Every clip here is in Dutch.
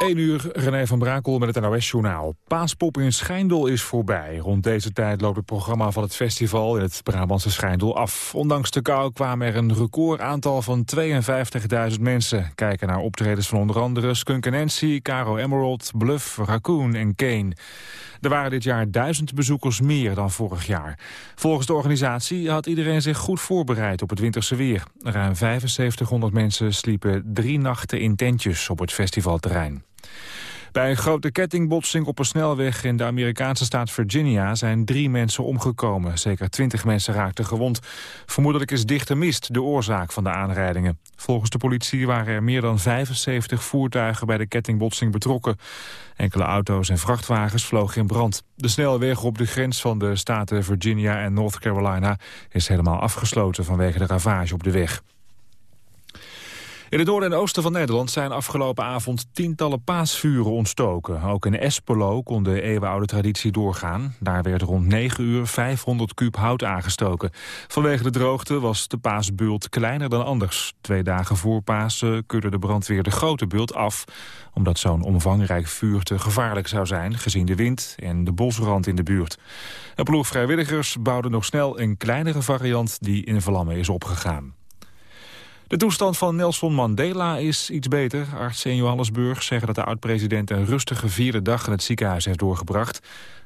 1 uur, René van Brakel met het NOS-journaal. Paaspop in Schijndel is voorbij. Rond deze tijd loopt het programma van het festival in het Brabantse Schijndel af. Ondanks de kou kwamen er een recordaantal van 52.000 mensen... kijken naar optredens van onder andere Skunk Nancy, Caro Emerald, Bluff, Raccoon en Kane. Er waren dit jaar duizend bezoekers meer dan vorig jaar. Volgens de organisatie had iedereen zich goed voorbereid op het winterse weer. Ruim 7500 mensen sliepen drie nachten in tentjes op het festivalterrein. Bij een grote kettingbotsing op een snelweg in de Amerikaanse staat Virginia zijn drie mensen omgekomen. Zeker twintig mensen raakten gewond. Vermoedelijk is dichte mist de oorzaak van de aanrijdingen. Volgens de politie waren er meer dan 75 voertuigen bij de kettingbotsing betrokken. Enkele auto's en vrachtwagens vlogen in brand. De snelweg op de grens van de staten Virginia en North Carolina is helemaal afgesloten vanwege de ravage op de weg. In het noorden en oosten van Nederland zijn afgelopen avond tientallen paasvuren ontstoken. Ook in Espelo kon de eeuwenoude traditie doorgaan. Daar werd rond 9 uur 500 kuub hout aangestoken. Vanwege de droogte was de paasbult kleiner dan anders. Twee dagen voor Pasen keurde de brandweer de grote bult af... omdat zo'n omvangrijk vuur te gevaarlijk zou zijn... gezien de wind en de bosrand in de buurt. Een ploeg vrijwilligers bouwde nog snel een kleinere variant... die in vlammen is opgegaan. De toestand van Nelson Mandela is iets beter. Artsen in Johannesburg zeggen dat de oud-president een rustige vierde dag in het ziekenhuis heeft doorgebracht.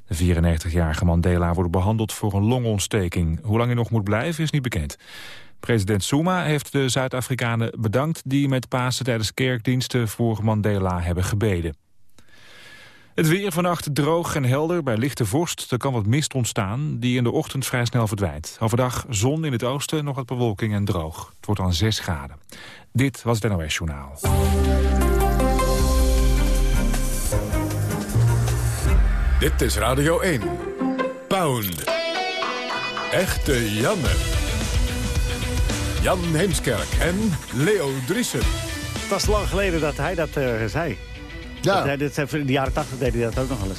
De 94-jarige Mandela wordt behandeld voor een longontsteking. Hoe lang hij nog moet blijven is niet bekend. President Zuma heeft de Zuid-Afrikanen bedankt die met Pasen tijdens kerkdiensten voor Mandela hebben gebeden. Het weer vannacht droog en helder bij lichte vorst. Er kan wat mist ontstaan die in de ochtend vrij snel verdwijnt. Overdag zon in het oosten, nog wat bewolking en droog. Het wordt dan 6 graden. Dit was het NOS Journaal. Dit is Radio 1. Pound. Echte Janne. Jan Heemskerk en Leo Driessen. Het was lang geleden dat hij dat uh, zei. Ja. Dat, dat, in de jaren 80 deed hij dat ook nog wel eens.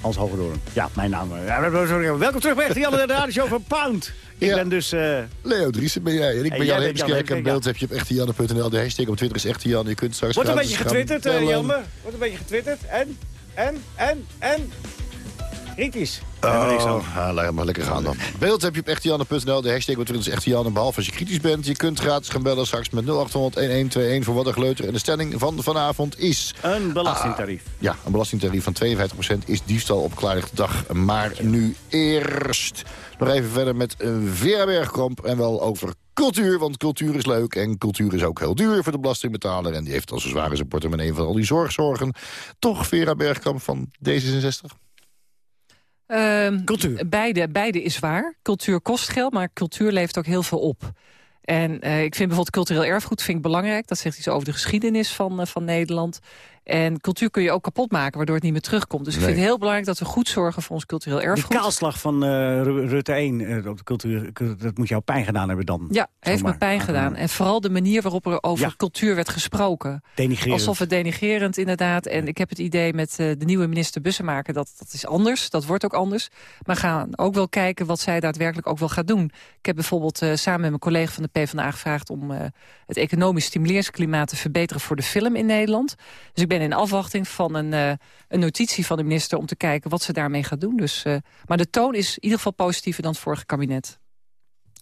Hans Hogedoorn. Ja, mijn naam. Ja, welkom terug bij de Radio van Pound. Ik ben dus... Uh... Leo Driessen ben jij. En ik ben Jan Heemskerk. En beeld heb je op echtejanne.nl. De hashtag op Twitter is echtejan. Je kunt straks Wordt een beetje getwitterd, uh, Janne. Wordt een beetje getwitterd. En? En? En? En? Kritisch. Oh, ja, laat maar lekker gaan dan. Beeld heb je op echtejanne.nl. De hashtag wat is echtejanne. Behalve als je kritisch bent. Je kunt gratis gaan bellen straks met 0800-1121 voor wat een geleuter. En de stelling van vanavond is... Een belastingtarief. Ah, ja, een belastingtarief van 52% is diefstal op klaarlichte dag. Maar nu eerst nog even verder met Vera Bergkamp. En wel over cultuur, want cultuur is leuk en cultuur is ook heel duur voor de belastingbetaler. En die heeft al zo zwaar in zijn portemonnee van al die zorgzorgen. Toch Vera Bergkamp van D66? Um, cultuur. Beide, beide is waar. Cultuur kost geld, maar cultuur levert ook heel veel op. En uh, ik vind bijvoorbeeld cultureel erfgoed vind ik belangrijk. Dat zegt iets over de geschiedenis van, uh, van Nederland. En cultuur kun je ook kapot maken, waardoor het niet meer terugkomt. Dus ik vind het heel belangrijk dat we goed zorgen voor ons cultureel erfgoed. De kaalslag van uh, Rutte 1 uh, op de cultuur, dat moet jou pijn gedaan hebben dan. Ja, heeft me pijn gedaan. En vooral de manier waarop er over cultuur werd gesproken. Denigrerend. Alsof het denigrerend inderdaad. En ik heb het idee met uh, de nieuwe minister Bussemaker dat dat is anders. Dat wordt ook anders. Maar gaan ook wel kijken wat zij daadwerkelijk ook wel gaat doen. Ik heb bijvoorbeeld samen met mijn collega van de PvdA gevraagd... om het economisch stimuleringsklimaat te verbeteren voor de film in Nederland. Dus ik ben ben in afwachting van een, uh, een notitie van de minister... om te kijken wat ze daarmee gaat doen. Dus, uh, maar de toon is in ieder geval positiever dan het vorige kabinet.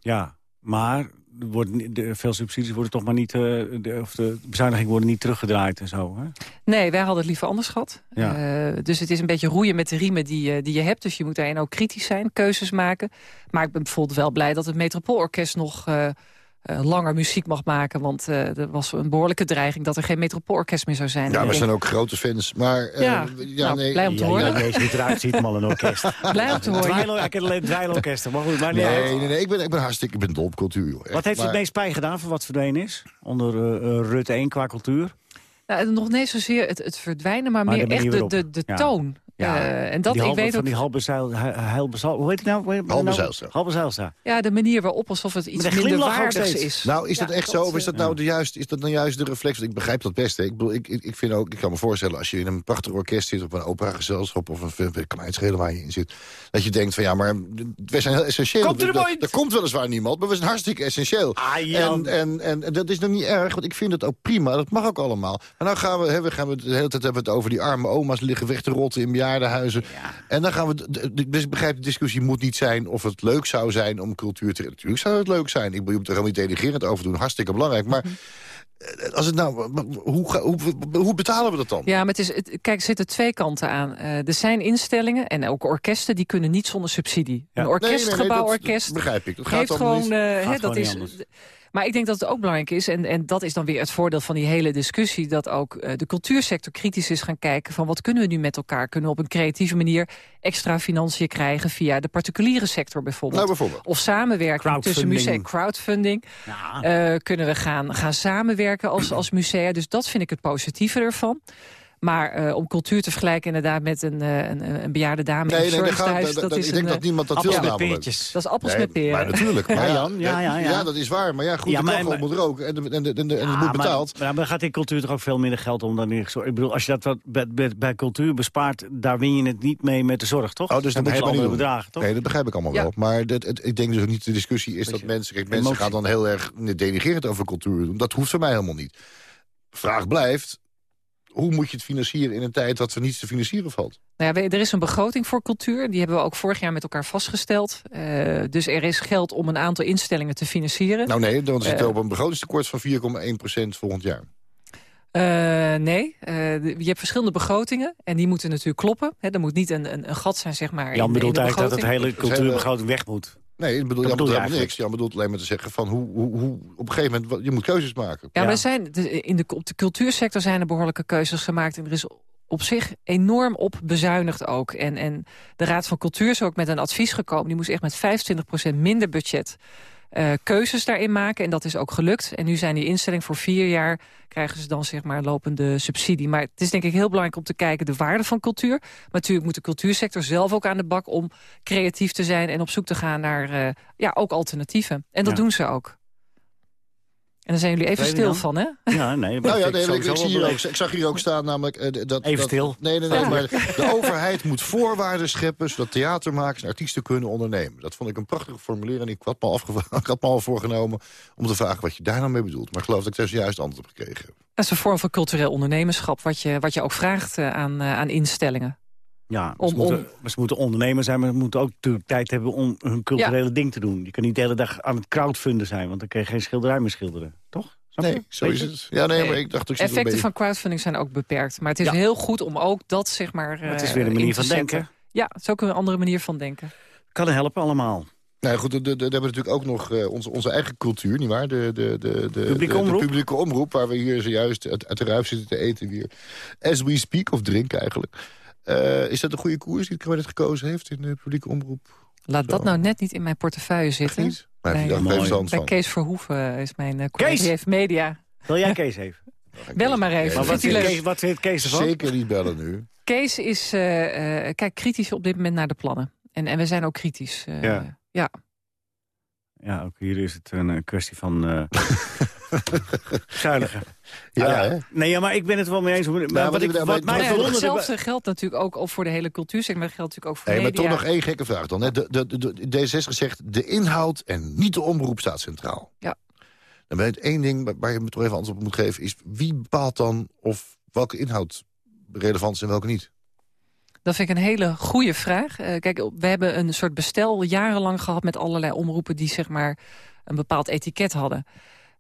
Ja, maar worden, de, veel subsidies worden toch maar niet... Uh, de, of de bezuinigingen worden niet teruggedraaid en zo, hè? Nee, wij hadden het liever anders gehad. Ja. dus het is een beetje roeien met de riemen die, die je hebt. Dus je moet daarin ook kritisch zijn, keuzes maken. Maar ik ben bijvoorbeeld wel blij dat het Metropoolorkest nog uh, langer muziek mag maken. Want uh, er was een behoorlijke dreiging dat er geen metropoolorkest meer zou zijn. Ja, we zijn ook grote fans. Maar, uh, ja, ja nou, nee. blij om te horen. Ja, deze niet eruit ziet, mal een orkest. blij om te horen. Ik ken alleen dweilorkesten, maar goed. Maar nee, nee, nee, ik ben, ik ben hartstikke, ik ben dol op cultuur. Joh, wat heeft maar... het meest pijn gedaan voor wat verdwenen is? Onder Rutte 1 qua cultuur? Nou, nog niet zozeer het, het verdwijnen, maar, maar meer echt de, de, de toon. Ja, uh, en dat, ik weet van die hoe heet het nou? Halbezuilstra. Halbezuilstra. Ja, de manier waarop alsof het iets minder waardig is. Nou, is dat echt zo? Of is dat nou de juist, is dat nou juist de reflex? Want ik begrijp dat best. Hè. Ik, bedoel, ik, ik, vind ook, ik kan me voorstellen, als je in een prachtig orkest zit... of een operagezelschap of een kleinschelen waar je in zit... dat je denkt van ja, maar we zijn heel essentieel. Komt er, er, er komt weliswaar niemand, maar we zijn hartstikke essentieel. Ah, en, en, en, dat is nog niet erg, want ik vind het ook prima. Dat mag ook allemaal. En dan gaan we, hè, we gaan we de hele tijd hebben we het over die arme oma's liggen weg te rotten in bejaardenhuizen. En dan gaan we. Dus ik begrijp, de discussie moet niet zijn of het leuk zou zijn om cultuur te. Natuurlijk zou het leuk zijn. Ik moet er helemaal niet delegerend over doen. Hartstikke belangrijk. Maar. Mhm. Eh, als het nou, hoe, hoe, hoe, betalen we dat dan? Ja, maar het is, het, kijk, er zitten twee kanten aan. Uh, er zijn instellingen en ook orkesten die kunnen niet zonder subsidie. Een orkestgebouworkest begrijp ik. Dat gaat heeft gewoon, niet, uh, dat is, maar ik denk dat het ook belangrijk is, en, en dat is dan weer het voordeel van die hele discussie... dat ook uh, de cultuursector kritisch is gaan kijken van wat kunnen we nu met elkaar? Kunnen we op een creatieve manier extra financiën krijgen... via de particuliere sector bijvoorbeeld? Nou, bijvoorbeeld. Of samenwerking tussen musea, crowdfunding. Ja. Uh, kunnen we gaan, gaan samenwerken als, als musea? Dus dat vind ik het positieve ervan. Maar uh, om cultuur te vergelijken inderdaad met een, uh, een, een bejaarde dame nee, in nee, dat, dat, is Ik denk dat niemand dat wil namelijk. Dat is appels met peren. Maar natuurlijk. Maar ja, Jan, ja, ja, ja. ja, dat is waar. Maar ja, goed, ja, maar, de moet er ook. En, en, en, en, en het moet betaald. Maar, maar gaat in cultuur toch ook veel minder geld om dan in Ik bedoel, als je dat wat bij, bij, bij, cultuur bespaart... daar win je het niet mee met de zorg, toch? Oh, dus dat hele andere bedragen, toch? Nee, dat begrijp ik allemaal wel. Maar dat, het, ik denk dus ook niet de discussie is dat mensen... Mensen gaan dan heel erg denigerend over cultuur doen. Dat hoeft voor mij helemaal niet. Vraag blijft, hoe moet je het financieren in een tijd dat er niets te financieren valt? Nou ja, er is een begroting voor cultuur. Die hebben we ook vorig jaar met elkaar vastgesteld. Uh, dus er is geld om een aantal instellingen te financieren. Nou nee, dan zit uh, op een begrotingstekort van 4,1% volgend jaar. Uh, nee, je hebt verschillende begrotingen en die moeten natuurlijk kloppen. He, er moet niet een, een, een, gat zijn, zeg maar. Jan bedoelt eigenlijk dat het hele cultuurbegroting weg moet. Nee, ik bedoel, Jan bedoelt helemaal niks. Jan bedoelt alleen maar te zeggen van hoe, hoe, hoe op een gegeven moment, je moet keuzes maken. Ja, ja. zijn, in de, op de cultuursector zijn er behoorlijke keuzes gemaakt. En er is op zich enorm op bezuinigd ook. En, en de Raad van Cultuur is ook met een advies gekomen. Die moest echt met 25% minder budget uh, keuzes daarin maken. En dat is ook gelukt. En nu zijn die instellingen voor vier jaar... krijgen ze dan zeg maar lopende subsidie. Maar het is denk ik heel belangrijk om te kijken de waarde van cultuur. Maar natuurlijk moet de cultuursector zelf ook aan de bak... om creatief te zijn en op zoek te gaan naar uh, ja, ook alternatieven. En dat doen ze ook. En daar zijn jullie even stil van, hè? Ja, nee. nou ja, nee, ik, ik, zie hier ook, ik zag hier ook staan namelijk... Uh, dat, even stil. Nee, nee, nee, maar de overheid moet voorwaarden scheppen... zodat theatermakers en artiesten kunnen ondernemen. Dat vond ik een prachtige formulering. Ik had me, ik had me al voorgenomen om te vragen wat je daar nou mee bedoelt. Maar ik geloof dat ik daar juist antwoord op gekregen Dat is een vorm van cultureel ondernemerschap... wat je, wat je ook vraagt uh, aan, uh, aan instellingen. Ja, om, ze, moeten, ze moeten ondernemer zijn, maar ze moeten ook tijd hebben om hun culturele ding te doen. Je kan niet de hele dag aan het crowdfunden zijn, want dan kun je geen schilderij meer schilderen, toch? nee, zo is het. Ja, nee, maar ik dacht ook Effecten van crowdfunding zijn ook beperkt. Maar het is heel goed om ook dat, zeg maar... maar het is weer een manier van denken. Ja, het is ook een andere manier van denken. Kan helpen allemaal. Nou goed, we hebben natuurlijk ook nog uh, onze, onze eigen cultuur, nietwaar? De, de, de, de, publieke, omroep? de publieke omroep, waar we hier zojuist uit, uit de ruif zitten te eten weer. As we speak, of drinken eigenlijk. Uh, is dat een goede koers die het kabinet gekozen heeft in de publieke omroep? Laat dat nou net niet in mijn portefeuille zitten. Niet? Nee, nee. Bij, bij Kees Verhoeven is mijn uh, Kees heeft media. Wil jij Kees even? Bel hem maar even. Maar wat, vindt Kees, wat vindt Kees ervan? Zeker niet bellen nu. Kees is, uh, kijk, kritisch op dit moment naar de plannen. En, en we zijn ook kritisch. ja. ja. Ja, ook hier is het een kwestie van uh, zuinigen. Ja, hè? Nee, ja, maar ik ben het wel mee eens. Maar nou, wat, ik, wat mij Hetzelfde geldt natuurlijk ook voor de hele cultuursector, maar dat geldt natuurlijk ook voor media. Maar toch nog één gekke vraag dan. Hè? De, de, de, D66 zegt, de inhoud en niet de omroep staat centraal. Ja. Dan ben het één ding waar je me toch even antwoord op moet geven... is wie bepaalt dan of welke inhoud relevant is en welke niet? Dat vind ik een hele goede vraag. Uh, kijk, we hebben een soort bestel jarenlang gehad met allerlei omroepen... die zeg maar een bepaald etiket hadden.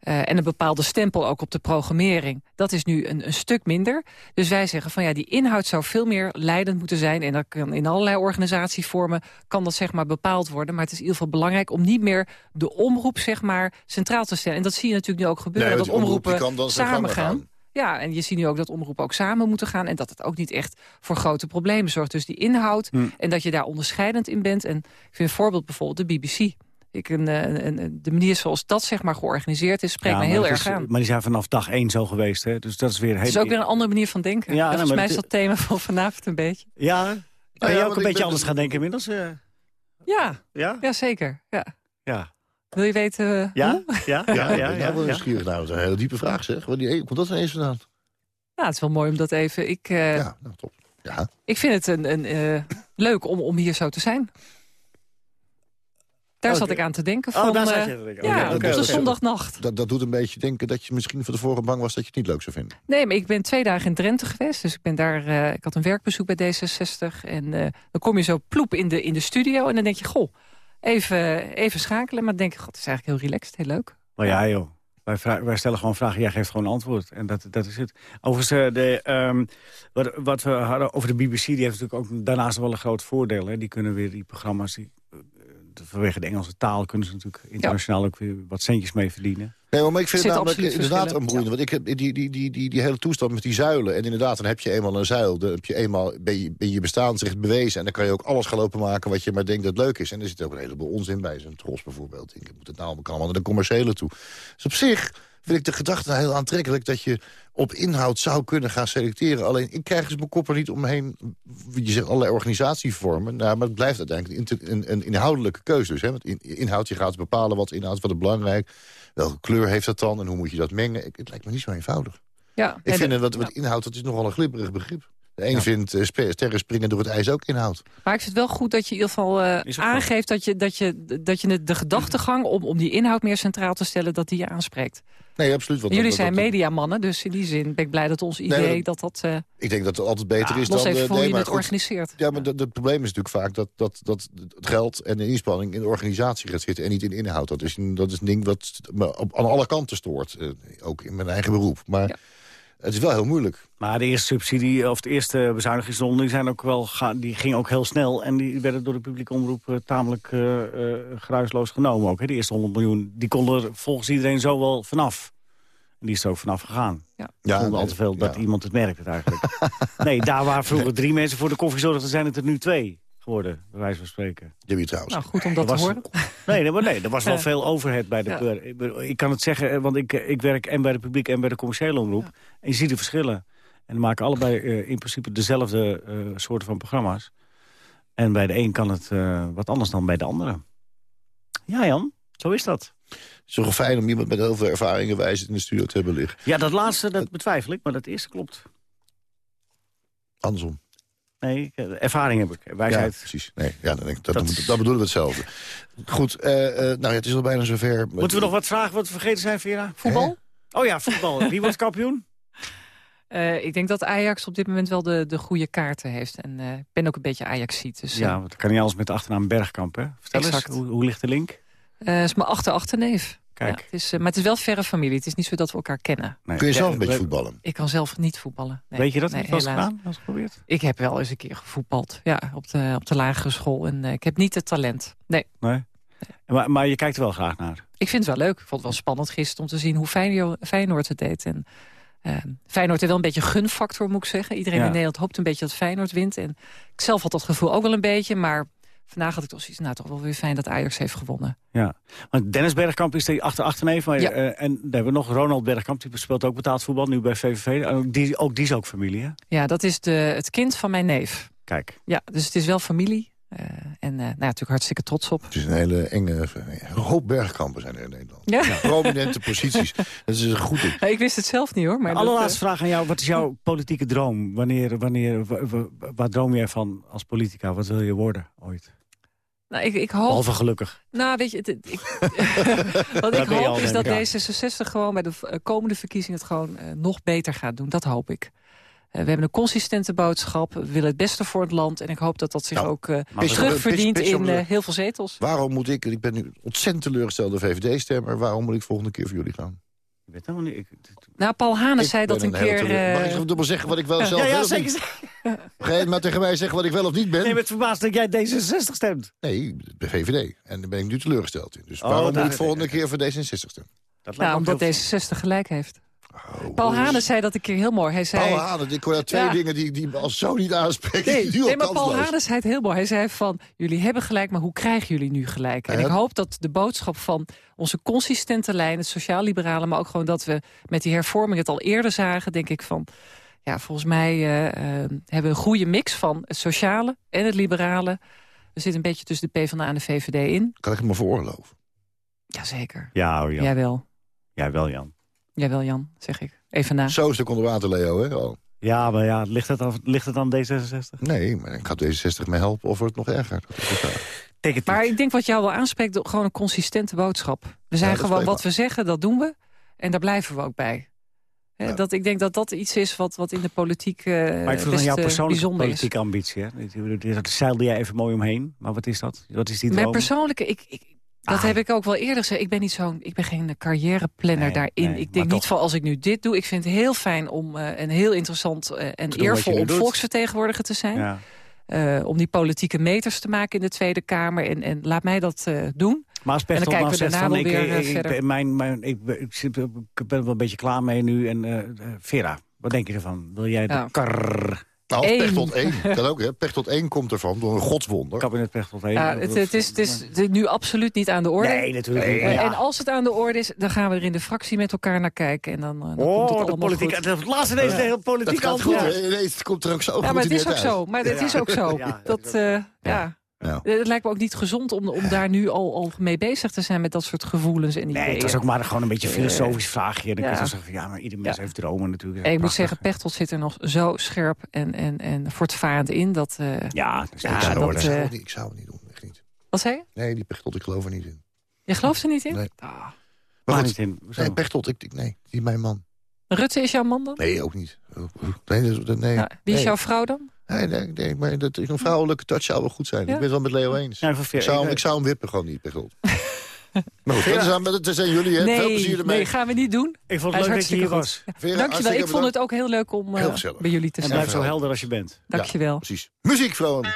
Uh, en een bepaalde stempel ook op de programmering. Dat is nu een, een, stuk minder. Dus wij zeggen van ja, die inhoud zou veel meer leidend moeten zijn. En dat kan in allerlei organisatievormen kan dat zeg maar bepaald worden. Maar het is in ieder geval belangrijk om niet meer de omroep zeg maar centraal te stellen. En dat zie je natuurlijk nu ook gebeuren. Nee, dat omroepen samen gaan. Ja, en je ziet nu ook dat omroepen ook samen moeten gaan... en dat het ook niet echt voor grote problemen zorgt. Dus die inhoud hm. en dat je daar onderscheidend in bent. En ik vind een voorbeeld bijvoorbeeld de BBC. Ik, een, een, de manier zoals dat zeg maar georganiseerd is, spreekt me heel erg aan. Maar die zijn vanaf dag één zo geweest. Hè? Dus dat is weer Het is ook weer een andere manier van denken. Ja, Volgens mij is dat thema van vanavond een beetje. Ja, Ben je ook een beetje anders gaan denken inmiddels? Uh... Ja, ja? ja, zeker. Ja. ja. Wil je weten uh, ja? Ja, ja, ja. ja, ja, wel nieuwsgierig. Nou, dat is een hele diepe vraag, zeg. Waar die, komt dat ineens vandaan? Nou, het is wel mooi om dat even... Ik, uh, ja, nou, top. Ja. Ik vind het een, een, uh, leuk om, om hier zo te zijn. Daar zat ik aan te denken. Van, oh, daar zat je te denken. Ja, op de zondagnacht. Dat, dat doet een beetje denken dat je misschien van tevoren bang was dat je het niet leuk zou vinden. Nee, maar ik ben twee dagen in Drenthe geweest. Dus ik ben daar, uh, ik had een werkbezoek bij D66. En uh, dan kom je zo ploep in de, in de studio. En dan denk je, goh, even, even schakelen. Maar dan denk je, god, het is eigenlijk heel relaxed, heel leuk. Maar ja, joh. Wij, wij, stellen gewoon vragen, jij geeft gewoon antwoord. En dat, dat is het. Overigens, uh, de, um, wat, wat, we hadden over de BBC... die heeft natuurlijk ook daarnaast wel een groot voordeel. Hè. Die kunnen weer die programma's... Die, vanwege de Engelse taal kunnen ze natuurlijk internationaal ook weer wat centjes mee verdienen. Nee, maar ik vind het namelijk inderdaad een broeiende. Want ik heb die, die, die, die, die hele toestand met die zuilen. En inderdaad, dan heb je eenmaal een zuil. Dan heb je eenmaal, ben, je, ben je bestaansrecht bewezen. En dan kan je ook alles gaan lopen maken wat je maar denkt dat leuk is. En er zit ook een heleboel onzin bij. Zo'n tros bijvoorbeeld. Ik moet het nou allemaal naar de commerciële toe. Dus op zich vind ik de gedachte heel aantrekkelijk... dat je op inhoud zou kunnen gaan selecteren. Alleen, ik krijg dus mijn kop er niet omheen... je zegt allerlei organisatievormen. Nou, maar het blijft uiteindelijk een, een, inhoudelijke keuze. Dus, hè? Want in, inhoud, je gaat bepalen wat inhoud, wat is belangrijk. Welke kleur heeft dat dan en hoe moet je dat mengen? Ik, het lijkt me niet zo eenvoudig. Ja, ik vind wat, wat inhoud, dat is nogal een glibberig begrip. De een vindt uh, sterren springen door het ijs ook inhoud. Maar ik vind het wel goed dat je in ieder geval uh, aangeeft... dat je, dat je, dat je de gedachtegang om, om die inhoud meer centraal te stellen... dat die je aanspreekt. Nee, absoluut. Want Jullie zijn mediamannen, dus in die zin ben ik blij dat ons idee dat dat... Uh, ik denk dat het altijd beter is dan... Even hoe nee, je het organiseert. Ja, maar het probleem is natuurlijk vaak dat, dat, dat het geld en de inspanning in de organisatie gaat zitten en niet in inhoud. Dat is, dat is een ding wat me op, aan alle kanten stoort. ook in mijn eigen beroep. Maar het is wel heel moeilijk. Maar de eerste subsidie, of de eerste bezuinigingsronde, die, zijn ook wel die ging ook heel snel. En die werden door de publieke omroep uh, tamelijk uh, uh, geruisloos genomen ook. Hè. De eerste 100 miljoen, die konden er volgens iedereen zo wel vanaf. En die is er ook vanaf gegaan. Ja, ja al te veel dat iemand het merkt het eigenlijk. nee, daar waar vroeger drie mensen voor de koffie zorgden, zijn het er nu twee geworden, bij wijze van spreken. Jimmy trouwens. Nou, goed om dat te horen. Nee, nee, nee, er was wel veel overheid bij de... Ik kan het zeggen, eh, want ik, ik werk en bij de publiek en bij de commerciële omroep. En je ziet de verschillen. En maken allebei uh, in principe dezelfde uh, soorten van programma's. En bij de een kan het uh, wat anders dan bij de andere. Ja, Jan, zo is dat. Het is toch fijn om iemand met heel veel ervaringen wijs in de studio te hebben liggen. Ja, dat laatste dat betwijfel ik, maar dat eerste klopt. Andersom. Nee, ervaring heb ik. Wijsheid. Ja, precies. Nee, ja, dan, dat, dat, dat, bedoelen we hetzelfde. Goed, uh, uh, nou ja, het is al bijna zover. Moeten we nog wat vragen wat we vergeten zijn, Vera? Voetbal? Oh ja, voetbal. Wie wordt kampioen? Uh, ik denk dat Ajax op dit moment wel de, de goede kaarten heeft. En ik ben ook een beetje Ajax-ziet. Dus, ja, dat kan niet alles met de achternaam Bergkamp, hè? Vertel exact. eens, hoe, hoe ligt de link? Uh, is mijn achter-achterneef. Kijk. Ja, het is, uh, maar het is wel verre familie. Het is niet zo dat we elkaar kennen. Nee. Kun je zelf een beetje voetballen? Ik kan zelf niet voetballen. Nee. Weet je dat nee, niet gedaan? Als geprobeerd? Ik heb wel eens een keer gevoetbald. Ja, op de, op de lagere school. En uh, ik heb niet het talent. Nee. nee. Maar, maar je kijkt er wel graag naar? Ik vind het wel leuk. Ik vond het wel spannend gisteren om te zien hoe Feyenoord het deed. En, uh, Feyenoord heeft wel een beetje gunfactor, moet ik zeggen. Iedereen ja. in Nederland hoopt een beetje dat Feyenoord wint. En ik zelf had dat gevoel ook wel een beetje. Maar vandaag had ik toch zoiets, nou toch wel weer fijn dat Ajax heeft gewonnen. Ja, want Dennis Bergkamp is die achter achterneef. Maar, ja. uh, en dan hebben we nog Ronald Bergkamp, die speelt ook betaald voetbal, nu bij VVV. Ook die, ook die is ook familie, hè? Ja, dat is de, het kind van mijn neef. Kijk. Ja, dus het is wel familie. Uh, en uh, nou, natuurlijk hartstikke trots op. Het is een hele enge... Een hoop bergkampen zijn er in Nederland. Ja. ja prominente posities. Dat is een goed ding. Ja, ik wist het zelf niet hoor. Maar Allerlaatste uh... vraag aan jou. Wat is jouw politieke droom? Wanneer, wanneer, waar droom jij van als politica? Wat wil je worden ooit? Nou, ik, ik hoop... Behalve gelukkig. Nou, weet je, het, ik, wat ik hoop is dat D66 gewoon bij de eh, komende verkiezingen het gewoon uh, nog beter gaat doen. Dat hoop ik. Uh, we hebben een consistente boodschap. We willen het beste voor het land. En ik hoop dat dat zich nou, ook uh, terugverdient in heel veel zetels. Waarom moet ik, ik ben nu ontzettend teleurgestelde VVD-stemmer... waarom moet ik volgende keer voor jullie gaan? Ik weet helemaal niet. Nou, Paul Hane zei dat een, keer... Uh... Mag ik dubbel zeggen wat ik wel zelf ja, ja, zeker. Ga je maar tegen mij zeggen wat ik wel of niet ben? Nee, met verbaasd dat jij D66 stemt. Nee, de VVD. En daar ben ik nu teleurgesteld in. Dus oh, waarom moet ik volgende keer voor D66 stemmen? Dat nou, omdat D66 gelijk heeft. Oh, Paul Hane zei dat een keer heel mooi. Hij zei, Paul ik hoor twee dingen die, die als zo niet aanspreken. Nee, nee maar Paul Hane zei het heel mooi. Hij zei van, jullie hebben gelijk, maar hoe krijgen jullie nu gelijk? En ik hoop dat de boodschap van onze consistente lijn, het sociaal-liberale... maar ook gewoon dat we met die hervorming het al eerder zagen, denk ik van... ja, volgens mij hebben we een goede mix van het sociale en het liberale. We zitten een beetje tussen de PvdA en de VVD in. Kan ik het me veroorloven? Jazeker. Ja, Jan. Jij wel. Jij wel, Jan. Jij wel, Jan, zeg ik. Even na. Zo is de onder water, Leo, hè? Oh. Ja, maar ja, ligt het, dan, ligt het aan D66? Nee, maar ik ga D66 mee helpen of wordt het nog erger. Het maar ik denk wat jou wel aanspreekt, gewoon een consistente boodschap. We zijn gewoon, wat we zeggen, dat doen we. En daar blijven we ook bij. Ja. Dat, ik denk dat dat iets is wat, wat in de politiek uh, Maar ik vroeg aan jouw eh, persoonlijke politieke ambitie. Hè? Dat zeilde jij even mooi omheen. Maar wat is dat? Wat is die droom? Mijn persoonlijke... Ik, ik, dat ah. heb ik ook wel eerder gezegd. Ik ben niet zo'n, ik ben geen carrièreplanner daarin. ik denk niet van als ik nu dit doe. Ik vind het heel fijn om uh, een heel interessant uh, en eervol om volksvertegenwoordiger te zijn. Ja. Uh, om die politieke meters te maken in de Tweede Kamer. En, en laat mij dat doen. Maar als Pechtold nou zegt van, ik, ik, ik, mijn, mijn, ik, ik, ben er wel een beetje klaar mee nu. En Vera, wat denk je ervan? Wil jij de ja. kar nou, als Pechtold 1, kan ook, hè. Pechtold 1 komt ervan door een godswonder. Kabinet Pechtold 1. Ja, het, het, is, het is nu absoluut niet aan de orde. Nee, natuurlijk niet. En als het aan de orde is, dan gaan we er in de fractie met elkaar naar kijken. En dan, dan oh, komt het de politiek. goed. Het laatste deze de hele politiek antwoord. Nee, het komt er ook zo Ja, maar het is ook zo. Maar het is ook zo. Dat, uh, ja. Ja. Het lijkt me ook niet gezond om, om daar nu al, al mee bezig te zijn met dat soort gevoelens en ideeën. Nee, het is ook maar gewoon een beetje een filosofisch vraagje. Dan ja. kun je zeggen, ja, maar ieder mens heeft dromen natuurlijk. En ik moet zeggen, Pechtold zit er nog zo scherp en, en, en voortvarend in. Dat, uh, ja, dat is ja, dat, ik, zou het niet, ik zou het niet doen, echt niet. Wat zei je? Nee, die Pechtold, ik geloof er niet in. Je gelooft er niet in? Nee. Ah. Maar niet in. Nee, Pechtold, ik, ik, nee, die is mijn man. Rutte is jouw man dan? Nee, ook niet. Nee, nee. Nou, wie is jouw vrouw dan? Nee, nee, nee maar dat, een vrouwelijke touch zou wel goed zijn. Ik ben het wel met Leo eens. Ja, ik, zou, ik zou hem wippen gewoon niet, bijvoorbeeld. Maar goed, dat, is, dat zijn jullie, hè? Nee, Veel plezier ermee. Nee, gaan we niet doen. Ik vond het leuk dat je hier was. Ja. Dankjewel, ik vond het ook heel leuk om uh, bij jullie te zijn. En blijf zo helder als je bent. Dankjewel. Ja, precies. Muziek, vrouwen.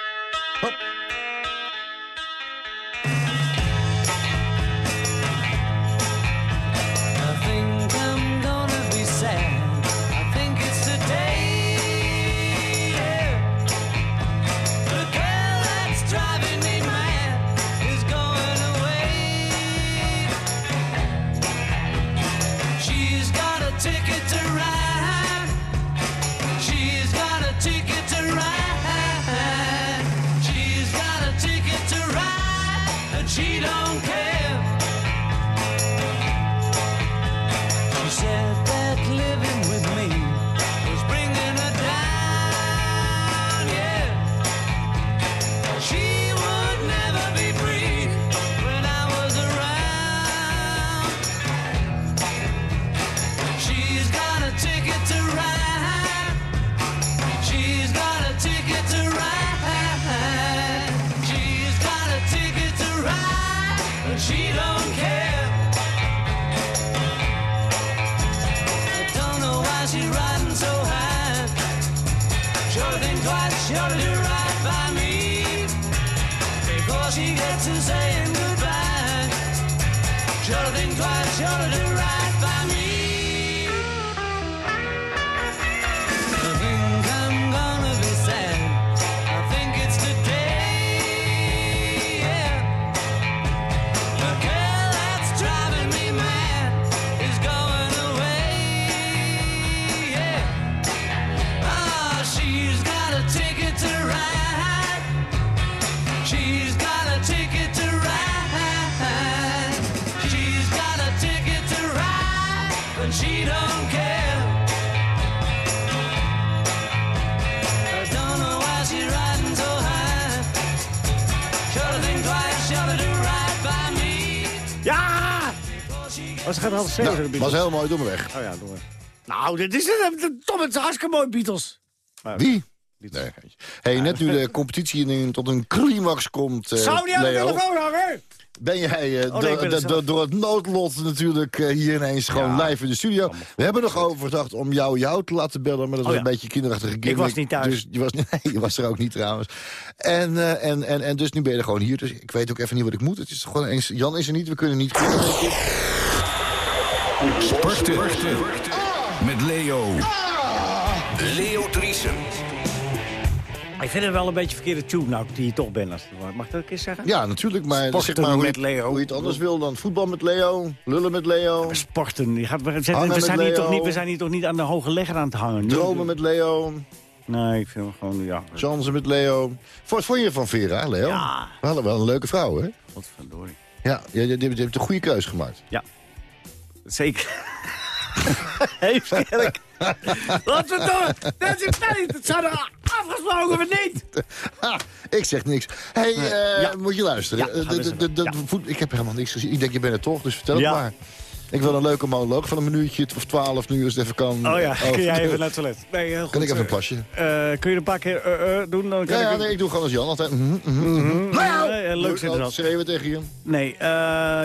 Oh, ze gaat half zeven. Ja, was heel mooi, doe maar weg. Oh ja, doe maar. Nou, dit is het. Tom, het is hartstikke mooi, Beatles. Maar, Wie? Nee, hey, net nu de competitie in, tot een climax komt, uh, Zou die aan de telefoon hangen? Ben jij uh, oh, nee, do, door het noodlot natuurlijk uh, hier ineens gewoon live in de studio. We hebben nog overgedacht om jou jou te laten bellen, maar dat oh, was ja. een beetje kinderachtige gimmick. Ik was niet thuis. Dus je was, nee, je was er ook niet trouwens. En, uh, en, en, en dus nu ben je er gewoon hier. Dus ik weet ook even niet wat ik moet. Het is gewoon eens, Jan is er niet, we kunnen niet... Sporten. Met Leo. Leo Driesen. Ik vind het wel een beetje verkeerde tune nou, die je toch bent. Mag ik dat een keer zeggen? Ja, natuurlijk. Maar, Sporten zeg maar hoe, met Leo. hoe je het anders wil dan voetbal met Leo, lullen met Leo, Sporten. Je gaat, we, we, Hangen met zijn hier toch Leo. niet, we zijn hier toch niet aan de hoge legger aan het hangen? dromen met Leo, Nee, ik vind hem gewoon, ja. chansen met Leo. Wat vond je van Vera, Leo? Ja. We hadden wel een leuke vrouw, hè? Wat verdorie. Ja, je, je, je hebt een goede keus gemaakt. Zeker. Heemskerk. Wat we doen? Dat is. Het zijn er afgesproken of niet. Ha, ik zeg niks. hey, Ja. moet je luisteren. Ja, Eh, we de- de- de- voet- ik heb helemaal niks gezien. Ik denk, je bent er toch, dus vertel het maar. Ik wil een leuke monoloog van een minuutje of twaalf nu, als het even kan. Oh ja, Oh, kun jij even naar het toilet? Nee, heel goed. Kan ik even een plasje? Eh, kun je een paar keer eh, eh, doen? Dan kan Ja, ik ja nee, ik doe gewoon als Jan altijd. mhm, mhm, mhm. Ja, ja, leuk zitten dat. schreeuwen tegen je. Nee, eh,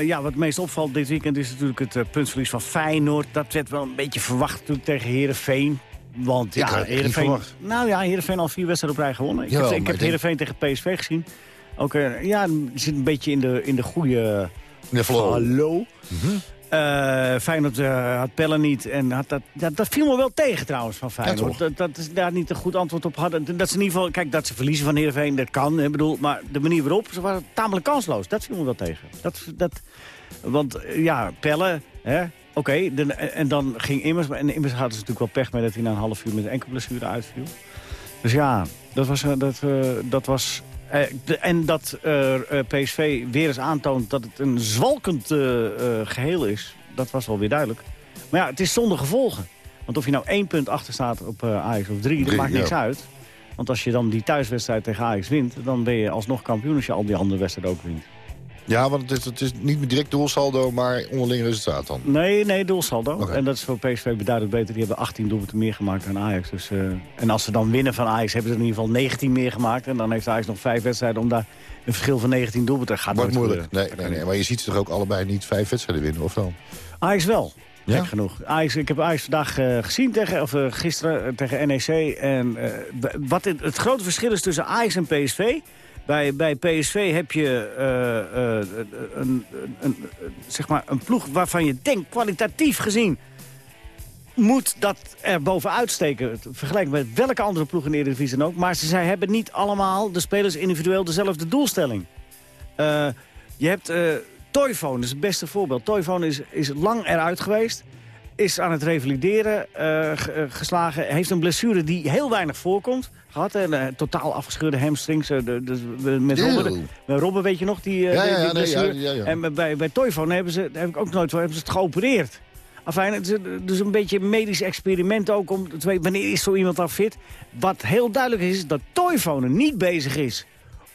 ja, wat meest opvalt dit weekend is natuurlijk het eh, puntverlies van Feyenoord. Dat werd wel een beetje verwacht natuurlijk tegen Herenveen. Want Ik ja, Heerenveen-. Nou ja, Heerenveen al vier wedstrijden op rij gewonnen. Ik Jawel, heb, ik heb denk- Heerenveen tegen PSV gezien. Ook, eh, ja, zit een beetje in de, in de goede... Flow. Hallo. Eh, Feyenoord eh, had Pellen niet. En had dat, dat, dat viel me wel tegen trouwens van Feyenoord. dat, dat ze daar niet een goed antwoord op hadden. Dat ze in ieder geval, kijk, dat ze verliezen van Heerenveen, dat kan. Ik bedoel, maar de manier waarop, ze waren tamelijk kansloos. Dat viel me wel tegen. Dat, dat, want eh, ja, Pellen, hè, oké. en dan ging Immers. En Immers hadden ze natuurlijk wel pech mee dat hij na een half uur met een enkele blessure uitviel. Dus ja, dat was... Dat, dat was de- en dat eh, eh, PSV weer eens aantoont dat het een zwalkend eh, eh, geheel is. Dat was wel weer duidelijk. Maar ja, het is zonder gevolgen. Want of je nou één punt achter staat op eh, Ajax of drie, dat maakt niks ja. uit. Want als je dan die thuiswedstrijd tegen Ajax wint... dan ben je alsnog kampioen als je al die andere wedstrijden ook wint. Ja, want het is, het is niet direct doelsaldo, maar onderling resultaat dan. Nee, nee, doelsaldo. En dat is voor PSV beduidend beter. Die hebben 18 doelpunten meer gemaakt dan Ajax. Dus, eh, en als ze dan winnen van Ajax, hebben ze in ieder geval 19 meer gemaakt. En dan heeft Ajax nog vijf wedstrijden om daar een verschil van 19 doelpunten. Gaat Wordt moeilijk. Nee, gebeuren. nee, nee, maar je ziet ze toch ook allebei niet vijf wedstrijden winnen, of wel? Ajax wel. Ja? Gek genoeg. Ajax, ik heb Ajax vandaag eh, gezien, tegen, of eh, gisteren eh, tegen NEC. En eh, wat het, het grote verschil is tussen Ajax en PSV... Bij, PSV heb je eh, eh, een, een, zeg maar een ploeg waarvan je denkt, kwalitatief gezien... moet dat er bovenuit steken. Vergelijk met welke andere ploeg in de Eredivisie dan ook. Maar ze zij hebben niet allemaal, de spelers individueel, dezelfde doelstelling. Eh, je hebt dat is het beste voorbeeld. Toyphone is, is lang eruit geweest. Is aan het revalideren ge- geslagen. Heeft een blessure die heel weinig voorkomt. Gehad, en, eh, totaal afgescheurde hamstrings. eh, de, de, met. Robben, Robben weet je nog, die, eh, Ja, die, die blessure. En bij, bij Toyphone hebben ze, heb ik ook nooit hebben ze het geopereerd. Afijn, het is dus een beetje een medisch experiment ook om te weten wanneer is zo iemand al fit. Wat heel duidelijk is, is dat Toyphone niet bezig is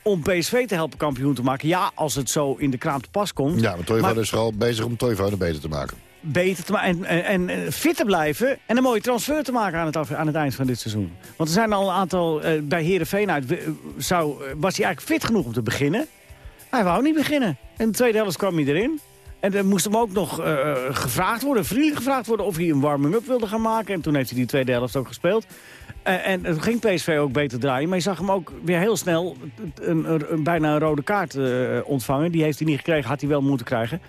om PSV te helpen kampioen te maken. Ja, als het zo in de kraam te pas komt. Ja, maar Toivonen Maar- is vooral bezig om Toivonen beter te maken. Beter te en, en, en fit te blijven en een mooie transfer te maken aan het, aan het eind van dit seizoen. Want er zijn al een aantal, eh, bij Herenveen uit, eh, zou, eh, was hij eigenlijk fit genoeg om te beginnen. Hij wou niet beginnen. En de tweede helft kwam hij erin. En er moest hem ook nog eh, gevraagd worden, vriendelijk gevraagd worden... of hij een warming-up wilde gaan maken. En toen heeft hij die tweede helft ook gespeeld. Eh, en toen ging PSV ook beter draaien. Maar je zag hem ook weer heel snel een, een, bijna een rode kaart eh, ontvangen. Die heeft hij niet gekregen, had hij wel moeten krijgen.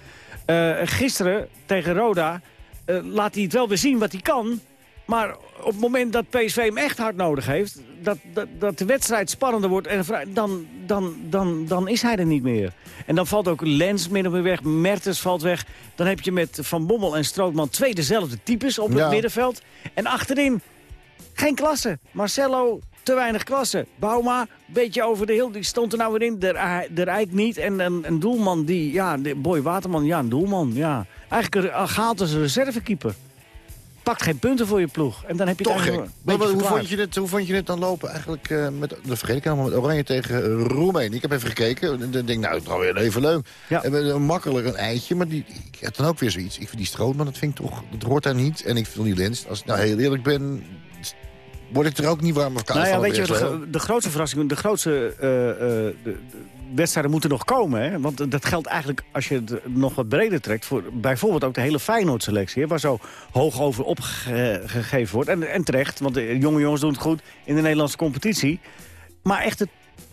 Eh, gisteren tegen Roda eh, laat hij het wel weer zien wat hij kan... Maar op het moment dat PSV hem echt hard nodig heeft... dat, dat, dat de wedstrijd spannender wordt, en dan, dan, dan, dan is hij er niet meer. En dan valt ook Lens min of meer weg, Mertens valt weg. Dan heb je met Van Bommel en Strootman twee dezelfde types op het Ja. middenveld. En achterin geen klasse. Marcelo, te weinig klasse. Bouma, een beetje over de hill, die stond er nou weer in. De, de Rijk niet. En een, een doelman die, ja, de Boy Waterman, ja, een doelman, ja. Eigenlijk gehaald als een reservekeeper. Pakt geen punten voor je ploeg. En dan heb je het Toch eigenlijk Maar hoe, vond je het, hoe vond je het dan lopen eigenlijk met, dat vergeet ik helemaal, met Oranje tegen eh, Roemenië? Ik heb even gekeken en dan denk ik, nou, het is wel weer even leuk. Ja. En makkelijk een eitje, maar die, ik heb dan ook weer zoiets. Ik vind die Strootman, dat vind ik toch, dat hoort daar niet. En ik vind die Lens, als ik nou heel eerlijk ben, word ik er ook niet warm of koud Nou ja, van. weet je, de, de grootste verrassing, de grootste eh, de, de wedstrijden moeten nog komen. Hè? Want dat geldt eigenlijk, als je het nog wat breder trekt... voor bijvoorbeeld ook de hele Feyenoord-selectie... waar zo hoog over opgegeven wordt. En, en terecht, want de jonge jongens doen het goed in de Nederlandse competitie. Maar echt de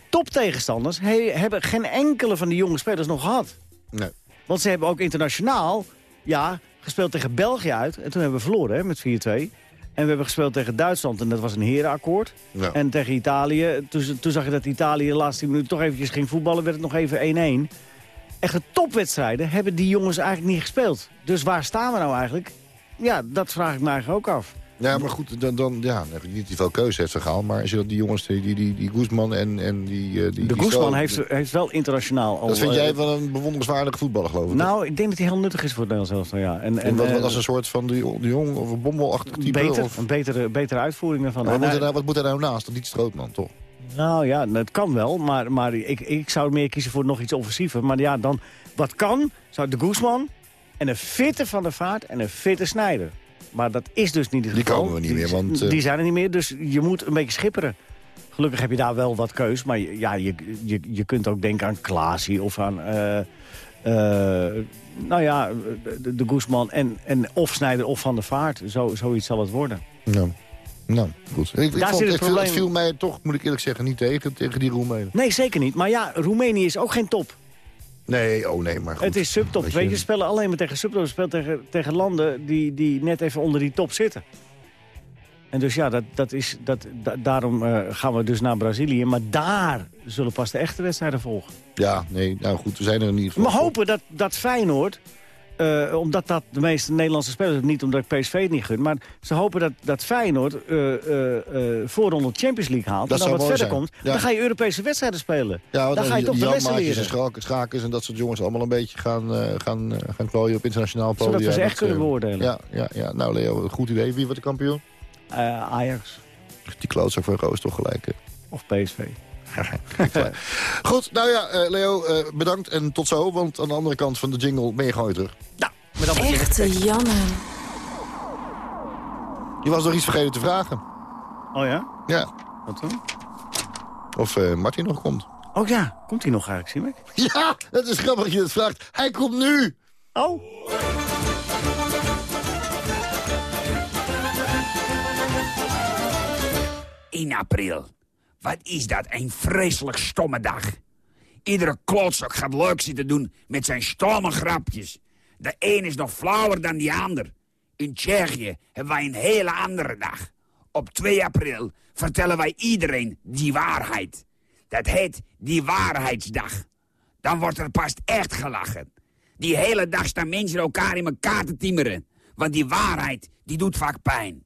toptegenstanders he- hebben geen enkele van die jonge spelers nog gehad. Nee. Want ze hebben ook internationaal, ja, gespeeld tegen België uit. En toen hebben we verloren hè, met 4-2. En we hebben gespeeld tegen Duitsland en dat was een herenakkoord. Ja. En tegen Italië, toen, toen zag je dat Italië de laatste 10 minuten toch eventjes ging voetballen, werd het nog even 1-1. Echte topwedstrijden hebben die jongens eigenlijk niet gespeeld. Dus waar staan we nou eigenlijk? Ja, dat vraag ik me eigenlijk ook af. Ja, maar goed, dan, dan, ja, dan heb niet veel keuze heeft gehaald. Maar die jongens, die, die, die, die Guzman en, en die... eh, die De die Guzman heeft, heeft wel internationaal al... Dat vind eh, jij wel een bewonderenswaardige voetballer, geloof ik. Nou, ik denk dat hij heel nuttig is voor het Nederlands elftal, ja. En, en wat, wat eh, als een soort van de, de jong of een bommelachtig type? beter, Of, een betere, betere uitvoering daarvan. wat, En moet hij- er nou, wat moet er nou naast? Dat niet Strootman, toch? Nou ja, het kan wel, maar, maar ik, ik zou meer kiezen voor nog iets offensiever. Maar ja, dan, wat kan, zou de Guzman en een fitte Van der Vaart en een fitte Snijder. Maar dat is dus niet het Die geval. komen we niet meer, want, eh, Die zijn er niet meer, dus je moet een beetje schipperen. Gelukkig heb je daar wel wat keus, maar je- ja, je, je, je kunt ook denken aan Klaasie of aan... eh, eh, nou ja, de, de Guzman en, en of Snijder of Van der Vaart. Zo, zoiets zal het worden. Ja. Nou, goed. Ik, ik Daar vond, zit het ik viel- het probleem. viel mij toch, moet ik eerlijk zeggen, niet tegen, tegen die Roemenen. Nee, zeker niet. Maar ja, Roemenië is ook geen top. Nee, oh nee, maar goed. Het is subtop. Weet Weet je- je, we spelen alleen maar tegen subtop. We spelen tegen, tegen landen die, die net even onder die top zitten. En dus ja, dat, dat is, dat, da- daarom eh, gaan we dus naar Brazilië. Maar daar zullen pas de echte wedstrijden volgen. Ja, nee, nou goed, we zijn er in ieder We geval. hopen dat, dat Feyenoord... eh, omdat dat de meeste Nederlandse spelers... niet omdat ik PSV het niet gun... maar ze hopen dat, dat Feyenoord eh eh eh voorronde Champions League haalt... Dat en dan wat verder zijn. komt. Ja. Dan ga je Europese wedstrijden spelen. Ja, dan ga je toch de lessen en leren. Schrak- schakers en dat soort jongens allemaal een beetje gaan, gaan, gaan klooien op internationaal podium. Zodat we ze echt kunnen beoordelen. Ja, ja, ja, nou Leo, goed idee. Wie wordt de kampioen? Ajax Die klootzak van Roos toch gelijk. hè? of PSV. Goed, nou ja, eh, Leo, eh, bedankt en tot zo. Want aan de andere kant van de jingle ben je gewoon weer terug. Met dat Echte Janne. Je was nog iets vergeten te vragen. Oh ja? Ja, Wat dan? of eh, Martin nog komt. Oh ja, komt hij nog eigenlijk, Simek? Ja, dat is grappig dat je dat vraagt. Hij komt nu! Oh. In april. Wat is dat, een vreselijk stomme dag. Iedere klootzak gaat leuk zitten doen met zijn stomme grapjes. De een is nog flauwer dan die ander. In Tsjechië hebben wij een hele andere dag. Op 2 april vertellen wij iedereen die waarheid. Dat heet die waarheidsdag. Dan wordt er pas echt gelachen. Die hele dag staan mensen elkaar in elkaar te timmeren. Want die waarheid, die doet vaak pijn.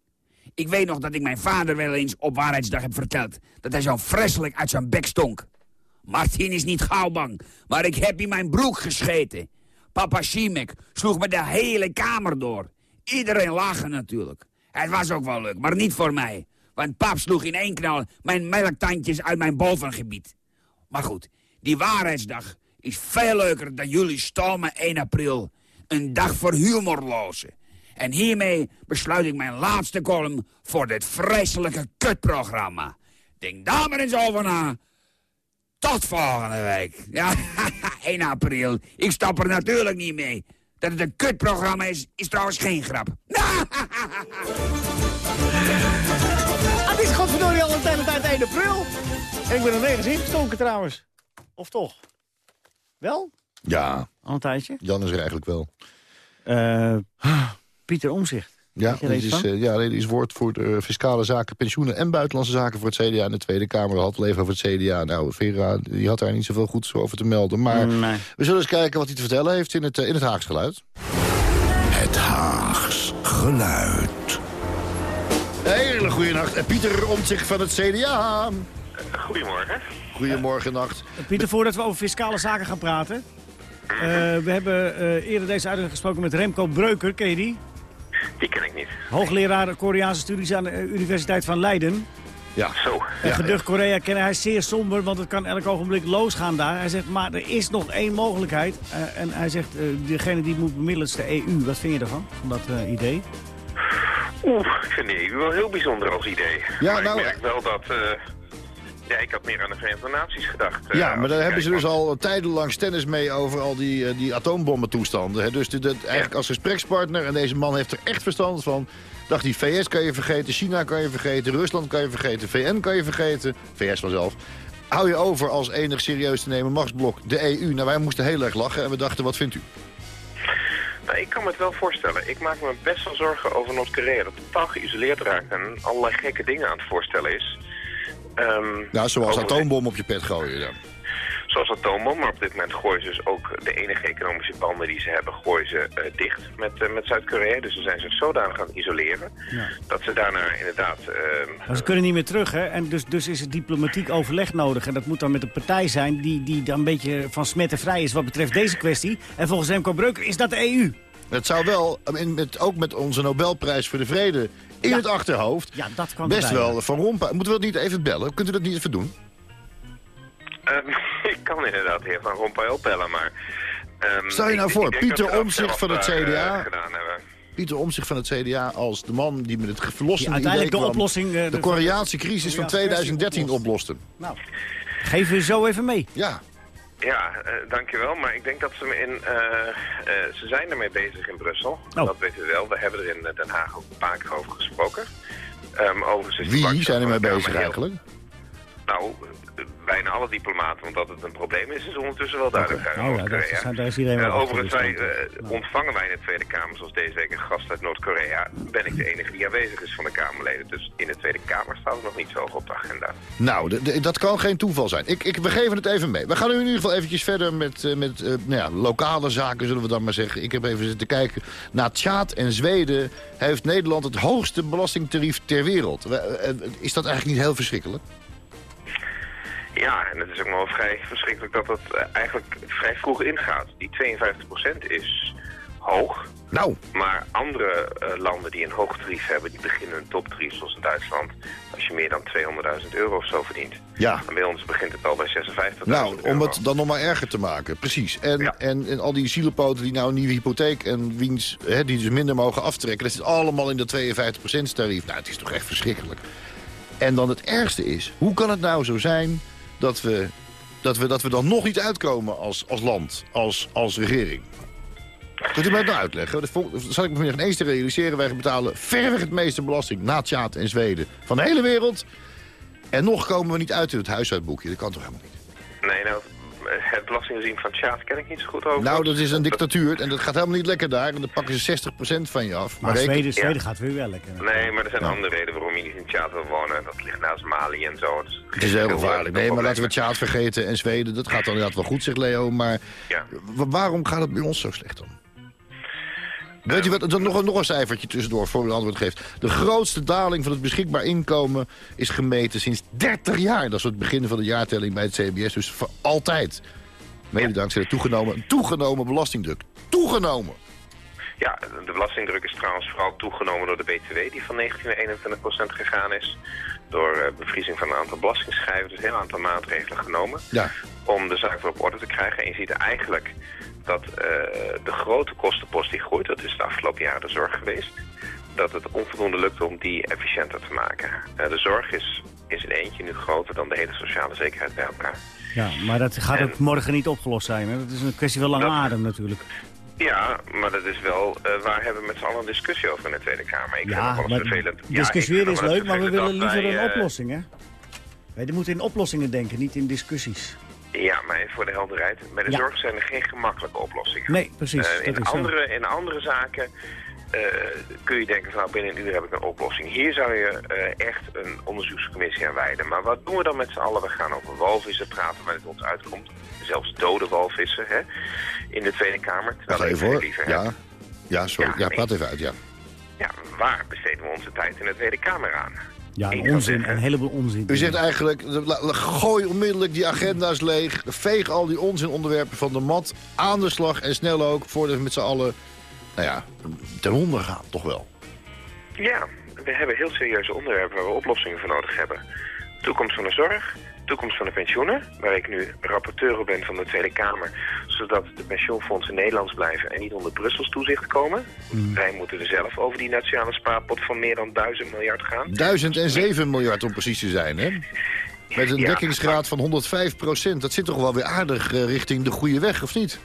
Ik weet nog dat ik mijn vader wel eens op waarheidsdag heb verteld... dat hij zo vreselijk uit zijn bek stonk. Martin is niet gauw bang, maar ik heb in mijn broek gescheten. Papa Schimek sloeg me de hele kamer door. Iedereen lachen natuurlijk. Het was ook wel leuk, maar niet voor mij. Want pap sloeg in één knal mijn melktandjes uit mijn bovengebied. Maar goed, die waarheidsdag is veel leuker dan jullie stomme 1 april. Een dag voor humorlozen. En hiermee besluit ik mijn laatste column voor dit vreselijke kutprogramma. Denk daar maar eens over na. Tot volgende week. Ja, 1 april. Ik stap er natuurlijk niet mee. Dat het een kutprogramma is, is trouwens geen grap. Ah, het is godverdorie al een hele tijd 1 april. En ik ben er nergens ingestonken trouwens. Of toch? Wel? Ja, Al een tijdje. Jan is er eigenlijk wel. Eh, Pieter Omzicht. Ja, iets is, eh, ja, is woord voor de fiscale zaken, pensioenen en buitenlandse zaken voor het CDA in de Tweede Kamer. We hadden het even over het CDA. Nou, Vera die had daar niet zoveel goeds over te melden. Maar Nee. we zullen eens kijken wat hij te vertellen heeft in het, eh, in het Haags geluid. Het Haags geluid. Hele goede nacht. En Pieter Omtzigt van het CDA. Goedemorgen. Goedemorgen, nacht. Pieter, voordat we over fiscale zaken gaan praten. eh, we hebben eh, eerder deze uitzending gesproken met Remco Breuker. Ken je die? Die ken ik niet. Hoogleraar Koreaanse studies aan de eh, Universiteit van Leiden. Ja. Zo. En geducht Korea kennen hij is zeer somber, want het kan elk ogenblik losgaan daar. Hij zegt, maar er is nog één mogelijkheid. Eh, en hij zegt, eh, degene die moet bemiddelen is de EU. Wat vind je ervan, van dat eh, idee? Oeh, ik vind die wel heel bijzonder als idee. Ja, maar nou- ik merk wel dat... ja, ik had meer aan de Verenigde Naties gedacht. eh, Ja, maar daar hebben ze dus al tijdenlang tennis mee over al die, eh, die atoombommentoestanden. Hè. Dus dit, dit- eigenlijk als gesprekspartner, en deze man heeft er echt verstand van... dacht hij, VS kan je vergeten, China kan je vergeten, Rusland kan je vergeten... VN kan je vergeten, VS vanzelf. Hou je over als enig serieus te nemen machtsblok de EU. Nou, wij moesten heel erg lachen en we dachten, wat vindt u? Nou, ik kan me het wel voorstellen. Ik maak me best wel zorgen over Noord-Korea. Dat totaal geïsoleerd raakt en allerlei gekke dingen aan het voorstellen is. Um, nou, zoals atoombom op je pet gooien, ja zoals atoombom. Maar op dit moment gooien ze dus ook de enige economische banden die ze hebben, gooien ze uh, dicht met, uh, met Zuid-Korea. Dus ze zijn zich zodanig gaan isoleren ja. dat ze daarna inderdaad... Uh, maar ze kunnen niet meer terug, hè? En dus, dus is het diplomatiek overleg nodig. En dat moet dan met een partij zijn die, die dan een beetje van smetten vrij is wat betreft deze kwestie. En volgens Remco Breuker is dat de EU. Het zou wel, met, ook met onze Nobelprijs voor de Vrede in het achterhoofd... Ja, dat kan best wel van Rompuy. Moeten we dat niet even bellen? Kunt u dat niet even doen? Um, ik kan inderdaad de heer Van Rompuy opbellen, maar... Um, Stel je nou voor, Pieter Omzicht van het CDA... Pieter Omzicht van het CDA als de man die met het verlossende uiteindelijk idee de oplossing... Uh, de, Koreaanse crisis van 2013 oploste. Nou, geef u zo even mee. Ja. Ja, uh, dankjewel. Maar ik denk dat ze in... Uh, ze zijn ermee bezig in Brussel. Oh. Dat weten we wel. We hebben er in Den Haag ook een paar keer over gesproken. Um, overigens Wie zijn er mee bezig eigenlijk? Nou, bijna alle diplomaten, want dat het een probleem is, is ondertussen wel duidelijk. Okay. Oh, ja, daar is iedereen uh, overigens wij, uh, ontvangen wij in de Tweede Kamer, zoals deze week een gast uit Noord-Korea, ben ik de enige die aanwezig is van de Kamerleden. Dus in de Tweede Kamer staat het nog niet zo hoog op de agenda. Nou, dat kan geen toeval zijn. Ik, ik, we geven het even mee. We gaan nu in ieder geval eventjes verder met, uh, met nou ja, lokale zaken, zullen we dan maar zeggen. Ik heb even zitten kijken. Na Tjaad en Zweden heeft Nederland het hoogste belastingtarief ter wereld. Is dat eigenlijk niet heel verschrikkelijk? Ja, en het is ook wel vrij verschrikkelijk dat het uh, eigenlijk vrij vroeg ingaat. Die 52% is hoog. Nou. Maar andere uh, landen die een hoog tarief hebben, die beginnen een toptarief, zoals in Duitsland. Als je meer dan 200.000 euro of zo verdient. Ja. En bij ons begint het al bij 56.000 Nou, om het dan nog maar erger te maken, precies. En, ja. en, en al die zielepoten die nou een nieuwe hypotheek en wiens, hè, die dus minder mogen aftrekken... dat zit allemaal in dat 52% tarief. Nou, het is toch echt verschrikkelijk. En dan het ergste is, hoe kan het nou zo zijn dat we, dat we, dat we dan nog niet uitkomen als, als land, als, als regering. Kunt u mij dat nou uitleggen? Zal ik me ineens te realiseren. Wij betalen verreweg het meeste belasting na Tjaat en Zweden van de hele wereld. En nog komen we niet uit in het huishoudboekje. Dat kan toch helemaal niet? Nee, nou, het belastingregime van Tjaat ken ik niet zo goed over. Nou, dat is een dictatuur en dat gaat helemaal niet lekker daar. En dan pakken ze 60% van je af. Maar, maar Zweden, Zweden gaat weer wel lekker. Nee, maar er zijn andere redenen waarom je niet in Tjaat wil wonen. Dat ligt naast Mali en zo. Dus het is heel gevaarlijk. Nee, maar laten we Tjaat vergeten en Zweden. Dat gaat dan inderdaad wel goed, zegt Leo. Maar ja. waarom gaat het bij ons zo slecht dan? Weet je wat, nog, nog een cijfertje tussendoor voor u antwoord geeft. De grootste daling van het beschikbaar inkomen is gemeten sinds 30 jaar. Dat is het begin van de jaartelling bij het CBS, dus voor altijd. Mede dankzij de toegenomen, toegenomen belastingdruk. Toegenomen! Ja, de belastingdruk is trouwens vooral toegenomen door de BTW... die van 19 naar 21% gegaan is. Door uh, bevriezing van een aantal belastingschijven. Dus een heel aantal maatregelen genomen... Ja. om de zaak weer op orde te krijgen. En je ziet eigenlijk dat uh, de grote kostenpost die groeit... dat is de afgelopen jaren de zorg geweest... dat het onvoldoende lukt om die efficiënter te maken. Uh, de zorg is, is in eentje nu groter dan de hele sociale zekerheid bij elkaar. Ja, maar dat gaat ook morgen niet opgelost zijn. Hè? Dat is een kwestie van lange dat, adem natuurlijk. Ja, maar dat is wel, uh, waar hebben we met z'n allen een discussie over in de Tweede Kamer. Ik ja, maar vervelend. discussiëren ja, is leuk, maar we willen liever een oplossing, hè? Wij moeten in oplossingen denken, niet in discussies. Ja, maar voor de helderheid, bij de ja. zorg zijn er geen gemakkelijke oplossingen. Nee, precies. Uh, in, andere, in andere zaken uh, kun je denken van nou, binnen een uur heb ik een oplossing. Hier zou je uh, echt een onderzoekscommissie aan wijden. Maar wat doen we dan met z'n allen? We gaan over walvissen praten waar het ons uitkomt. Zelfs dode walvissen hè, in de Tweede Kamer. Terwijl even hoor. Ja. ja, sorry. Ja, ja praat even uit, ja. Ja, waar besteden we onze tijd in de Tweede Kamer aan? Ja, een onzin, een heleboel onzin. U zegt eigenlijk, gooi onmiddellijk die agenda's leeg. Veeg al die onzinonderwerpen van de mat. Aan de slag en snel ook, voordat we met z'n allen nou ja, ten onder gaan, toch wel. Ja, we hebben heel serieuze onderwerpen waar we oplossingen voor nodig hebben. Toekomst van de zorg, toekomst van de pensioenen, waar ik nu rapporteur op ben van de Tweede Kamer, zodat de pensioenfondsen Nederlands blijven en niet onder Brussels toezicht komen. Mm. Wij moeten er zelf over die nationale spaarpot van meer dan 1000 miljard gaan. 1007 miljard om precies te zijn, hè? Met een dekkingsgraad van 105 procent. Dat zit toch wel weer aardig uh, richting de goede weg, of niet?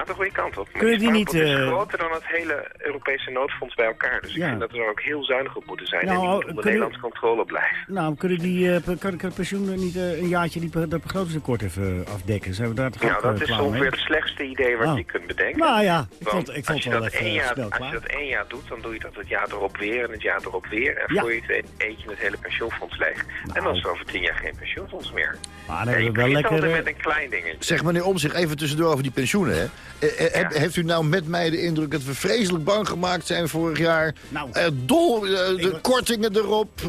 Dat gaat de goede kant op. Maar Kunnen die, niet... is groter dan het hele Europese noodfonds bij elkaar. Dus ik vind dat we er ook heel zuinig op moeten zijn nou, en niet onder Nederlandse controle blijven. Nou, kunnen die uh, kan, kan pensioen niet een jaartje die, dat begrotingstekort even afdekken? Zijn we daar toch Nou, dat is ongeveer het slechtste idee wat oh. je kunt bedenken. Nou ja, ik vond, ik vond als, je wel dat één jaar, als je dat één jaar doet, dan doe je dat het jaar erop weer en het jaar erop weer. En voor je het eet je het hele pensioenfonds leeg. En dan nou. is er over tien jaar geen pensioenfonds meer. Maar dan hebben we wel lekker... met een klein dingetje. Zeg meneer Omzicht, even tussendoor over die pensioenen. Hè. Eh, eh, heeft u nou met mij de indruk dat we vreselijk bang gemaakt zijn vorig jaar? Nou, uh, dol, de kortingen erop,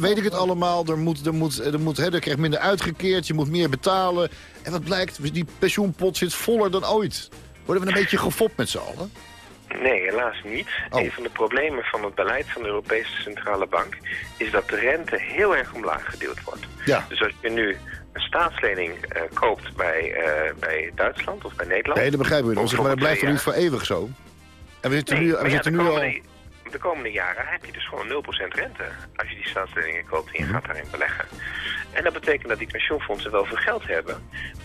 weet ik het allemaal. Er moet, er moet, er moet, hè, er krijgt minder uitgekeerd, je moet meer betalen. En wat blijkt, die pensioenpot zit voller dan ooit. Worden we een beetje gefopt met z'n allen? Nee, helaas niet. Oh. Een van de problemen van het beleid van de Europese Centrale Bank... is dat de rente heel erg omlaag gedeeld wordt. Ja. Dus als je nu staatslening uh, koopt bij, uh, bij Duitsland of bij Nederland... Nee, dat begrijpen we. Maar dat blijft toch niet voor eeuwig zo? En we zitten nu, we zitten nu al... De komende jaren heb je dus gewoon 0% rente als je die staatsleningen koopt en je mhm. gaat daarin beleggen. En dat betekent dat die pensioenfondsen wel veel geld hebben.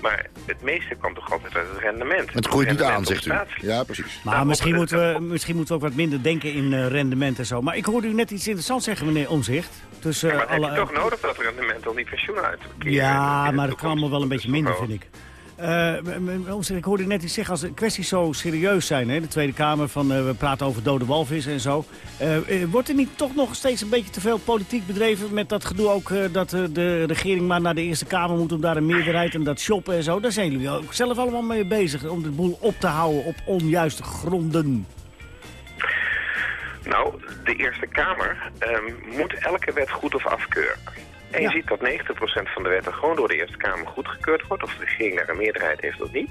Maar het meeste kwam toch altijd uit het rendement. Het groeit niet aan, zegt u. Ja, precies. Maar nou, misschien, moeten we, misschien moeten we ook wat minder denken in uh, rendement en zo. Maar ik hoorde u net iets interessants zeggen, meneer Omzicht. Dus, uh, maar alle, heb je toch nodig dat rendement om die pensioenen uit te keren? Ja, maar dat kan allemaal wel een beetje minder, vind ik. Uh, ik hoorde net iets zeggen, als kwesties zo serieus zijn, hè, de Tweede Kamer, van uh, we praten over dode walvissen en zo. Uh, wordt er niet toch nog steeds een beetje te veel politiek bedreven met dat gedoe ook dat de regering maar naar de Eerste Kamer moet om daar een meerderheid en dat shoppen en zo? Daar zijn jullie ook zelf allemaal mee bezig om de boel op te houden op onjuiste gronden. Nou, de Eerste Kamer um, moet elke wet goed of afkeuren. En je ziet dat 90% van de wetten gewoon door de Eerste Kamer goedgekeurd wordt. Of de regering daar een meerderheid heeft of niet.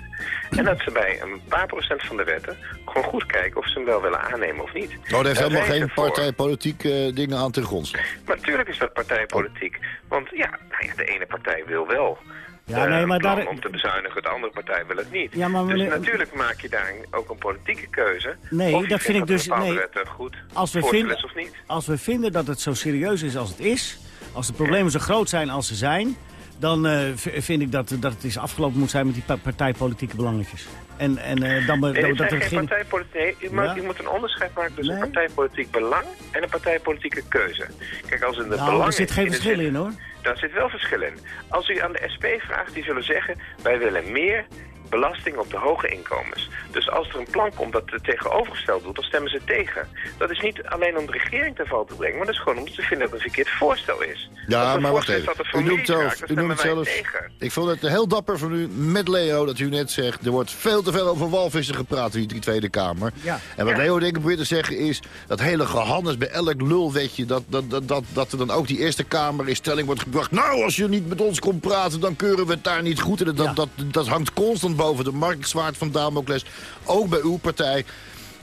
En dat ze bij een paar procent van de wetten gewoon goed kijken of ze hem wel willen aannemen of niet. Oh, er heeft helemaal geen partijpolitieke uh, dingen aan ten grondslag. Maar natuurlijk is dat partijpolitiek. Want ja, nou ja, de ene partij wil wel ja, nee, maar daar... om te bezuinigen, de andere partij wil het niet. Ja, maar Dus natuurlijk maak je daar ook een politieke keuze. Nee, dat vind ik dus... Nee, goed als we, vinden, of niet. als we vinden dat het zo serieus is als het is... Als de problemen zo groot zijn als ze zijn... dan uh, vind ik dat, dat het is afgelopen moet zijn met die partijpolitieke belangetjes. En, en uh, dan... Nee, dat er geen partijpolitiek... Nee, je, ja? je, moet een onderscheid maken tussen nee? een partijpolitiek belang en een partijpolitieke keuze. Kijk, als in de nou, belang... er zit geen verschil in, hoor. Daar zit wel verschil in. Als u aan de SP vraagt, die zullen zeggen... wij willen meer belasting op de hoge inkomens. Dus als er een plan komt dat het tegenovergesteld doet, dan stemmen ze tegen. Dat is niet alleen om de regering te val te brengen, maar dat is gewoon om te vinden dat het een verkeerd voorstel is. Ja, maar wacht even. U noemt zelf, u noemt zelf ik vond het heel dapper van u met Leo dat u net zegt... er wordt veel te veel over walvissen gepraat in die Tweede Kamer. Ja. En wat Leo denk ik probeert te zeggen is... dat hele gehannes bij elk lulwetje... Dat, dat, dat, dat, dat er dan ook die Eerste Kamer in stelling wordt gebracht... nou, als je niet met ons komt praten, dan keuren we het daar niet goed. En dat, dat, dat hangt constant boven de marktzwaard van Damocles. Ook bij uw partij.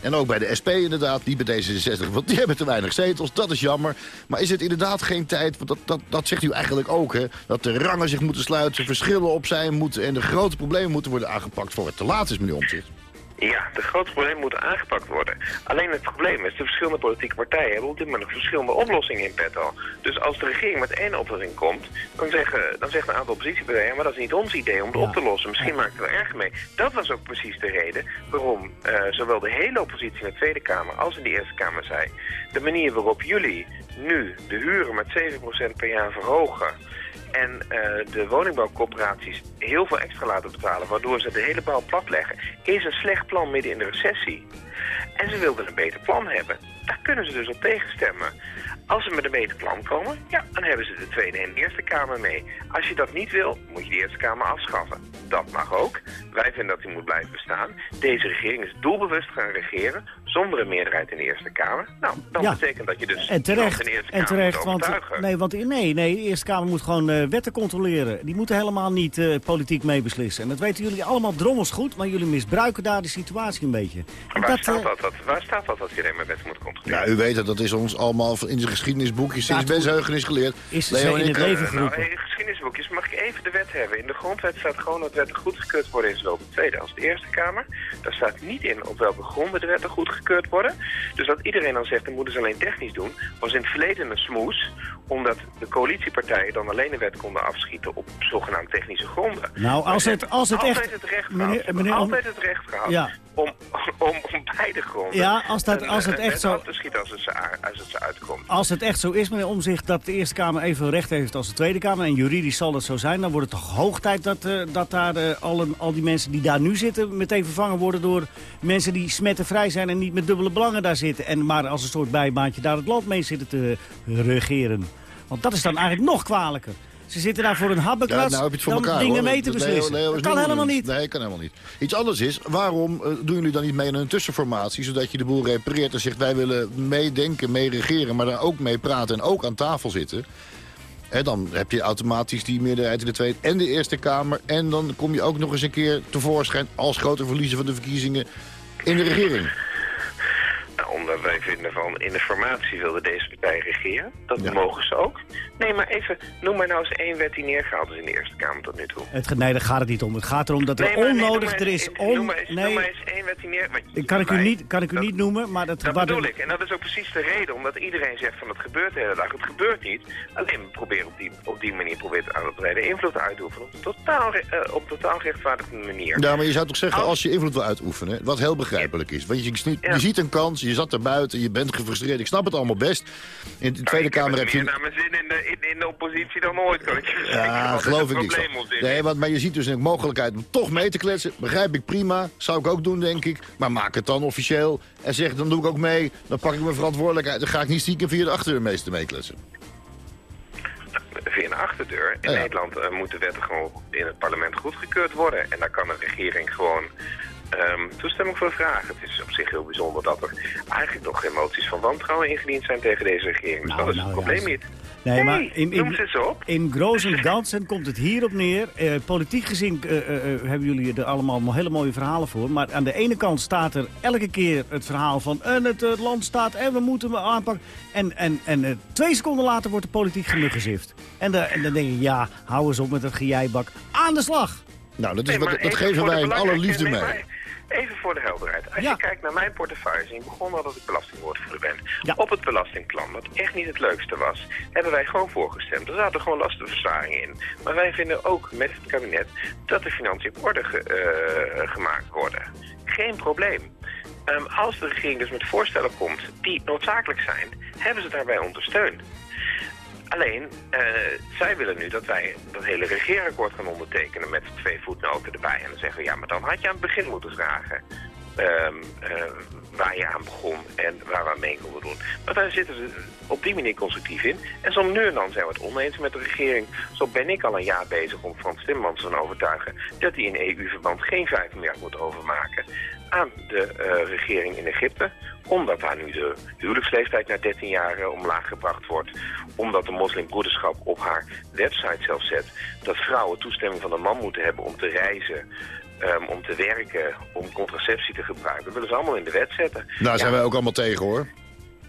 En ook bij de SP inderdaad, niet bij D66, want die hebben te weinig zetels. Dat is jammer. Maar is het inderdaad geen tijd, want dat, dat, dat zegt u eigenlijk ook, hè, dat de rangen zich moeten sluiten, verschillen op zijn moeten en de grote problemen moeten worden aangepakt voor het te laat is, meneer Omtzigt. Ja, de grote problemen moeten aangepakt worden. Alleen het probleem is, de verschillende politieke partijen hebben op dit moment nog verschillende oplossingen in petto. Dus als de regering met één oplossing komt, dan, zeggen, dan zegt een aantal oppositiepartijen, maar dat is niet ons idee om het op te lossen. Misschien maakt het er erg mee. Dat was ook precies de reden waarom uh, zowel de hele oppositie in de Tweede Kamer als in de Eerste Kamer zei, de manier waarop jullie nu de huren met 7% per jaar verhogen en uh, de woningbouwcorporaties heel veel extra laten betalen... waardoor ze de hele bouw platleggen... is een slecht plan midden in de recessie. En ze wilden een beter plan hebben. Daar kunnen ze dus op tegenstemmen. Als ze met een beter plan komen, ja, dan hebben ze de Tweede en Eerste Kamer mee. Als je dat niet wil, moet je de Eerste Kamer afschaffen. Dat mag ook. Wij vinden dat die moet blijven bestaan. Deze regering is doelbewust gaan regeren zonder een meerderheid in de Eerste Kamer. Nou, dan betekent dat je dus en terecht, de Eerste Kamer en terecht, want, nee, want nee, nee, de Eerste Kamer moet gewoon uh, wetten controleren. Die moeten helemaal niet uh, politiek meebeslissen. En dat weten jullie allemaal drommels goed, maar jullie misbruiken daar de situatie een beetje. En waar, dat, staat uh, dat, dat, waar staat dat dat iedereen met wetten moet controleren? Ja, u weet dat, dat is ons allemaal in de geschiedenisboekjes sinds ja, Bensheugen is geleerd. Is Leo in het leven geroepen. Nou, geschiedenisboekjes mag ik even de wet hebben. In de grondwet staat gewoon dat wetten goedgekeurd worden in zowel de Tweede als de Eerste Kamer. Daar staat niet in op welke gronden de wetten goedgekeurd worden. Dus dat iedereen dan zegt, dan moeten ze alleen technisch doen, was in het verleden een smoes omdat de coalitiepartijen dan alleen de wet konden afschieten op zogenaamd technische gronden. Nou, als het, als het altijd echt... Het recht meneer, meneer, altijd het recht gehad Ja. Om, om, om beide gronden Ja, als dat- als het een echt zo- te schieten als het, als het ze uitkomt. Als het echt zo is, meneer Omzicht, dat de Eerste Kamer evenveel recht heeft als de Tweede Kamer... en juridisch zal dat zo zijn, dan wordt het toch hoog tijd dat, eh, dat daar eh, al, een- al die mensen die daar nu zitten... meteen vervangen worden door mensen die smettenvrij zijn en niet met dubbele belangen daar zitten. En maar als een soort bijbaantje daar het land mee zitten te regeren. Want dat is dan eigenlijk nog kwalijker. Ze zitten daar voor een Ja, habbekrats nou heb je het voor elkaar, dingen hoor. mee te beslissen. Dat kan helemaal niet. Nee, kan helemaal niet. Iets anders is, waarom eh, doen jullie dan niet mee in een tussenformatie... zodat je de boel repareert en zegt... wij willen meedenken, meeregeren, maar dan ook mee praten... en ook aan tafel zitten... Hè, dan heb je automatisch die meerderheid in de Tweede en de Eerste Kamer... en dan kom je ook nog eens een keer tevoorschijn... als grote verliezer van de verkiezingen in de regering. Wij vinden van in de formatie wilde deze partij regeren. Dat Ja. mogen ze ook. Nee, maar even, noem maar nou eens één wet die neergehaald is in de Eerste Kamer tot nu toe. Het, nee, daar gaat het niet om. Het gaat erom dat er Nee, maar- nee, noem onnodig... maar er is Noem on... maar eens, noem Nee, maar eens één wet die neer... kan ik u niet, kan ik u dat- niet noemen, maar dat... Dat de- bedoel ik. En dat is ook precies de reden, omdat iedereen zegt van het gebeurt de hele dag. Het gebeurt niet. Alleen we proberen op die, op die manier proberen aan het brede invloed uit te oefenen. Op een totaal, eh, op totaal rechtvaardige manier. Ja, maar je zou toch zeggen, Als- als je invloed wil uitoefenen... wat heel begrijpelijk is. Want je, je Ja. ziet een kans, je zat er buiten, je bent gefrustreerd. Ik snap het allemaal best. In de Tweede ik Kamer heb heb je... het meer naar mijn zin in de, in, in de oppositie dan ooit, kan ik je. Ja, geloof ik niet. Nee, want, maar je ziet dus een mogelijkheid om toch mee te kletsen. Begrijp ik prima. Zou ik ook doen, denk ik. Maar maak het dan officieel. En zeg, dan doe ik ook mee. Dan pak ik mijn verantwoordelijkheid. Dan ga ik niet stiekem via de achterdeur meeste meekletsen. via een achterdeur. In Ja. Nederland eh, moeten wetten gewoon in het parlement goedgekeurd worden. En daar kan een regering gewoon ehm, toestemming voor vragen. Het is op zich heel bijzonder dat er eigenlijk nog geen moties van wantrouwen ingediend zijn tegen deze regering. Dus Nou, dat is nou, het ja, probleem niet. Nee, Nee, maar in, in, in Groos en Gansen komt het hierop neer. Eh, politiek gezien eh, eh, hebben jullie er allemaal hele mooie verhalen voor. Maar aan de ene kant staat er elke keer het verhaal van... en het land staat en we moeten we aanpakken. En, en, en eh, twee seconden later wordt de politiek gemuggenzift. En, de, en dan denk ik, ja, hou eens op met het gejijbak. Aan de slag! Nou, dat, is, Nee, wat- maar dat even geven wij in alle liefde mee. Even voor de helderheid. Als Ja. je kijkt naar mijn portefeuille, ik begon al dat ik belastingwoordvoerder ben. Ja. Op het belastingplan, wat echt niet het leukste was, hebben wij gewoon voorgestemd. Er zaten gewoon lastenverzwaringen in. Maar wij vinden ook met het kabinet dat de financiën op orde ge- eh, gemaakt worden. Geen probleem. Ehm, als de regering dus met voorstellen komt die noodzakelijk zijn, hebben ze daarbij ondersteund. Alleen, eh, zij willen nu dat wij dat hele regeerakkoord gaan ondertekenen met twee voetnoten erbij. En dan zeggen we, ja, maar dan had je aan het begin moeten vragen ehm, eh, waar je aan begon en waar we aan mee konden doen. Maar daar zitten ze op die manier constructief in. En zo nu en dan zijn we het oneens met de regering. Zo ben ik al een jaar bezig om Frans Timmermans te overtuigen dat hij in EU-verband geen 5 miljard moet overmaken aan de eh, regering in Egypte. Omdat daar nu de huwelijksleeftijd naar 13 jaar eh, omlaag gebracht wordt. Omdat de moslimbroederschap op haar website zelf zet dat vrouwen toestemming van de man moeten hebben om te reizen. ehm, om te werken, om contraceptie te gebruiken. Dat willen ze allemaal in de wet zetten. Nou, zijn ja, wij ook allemaal tegen, hoor.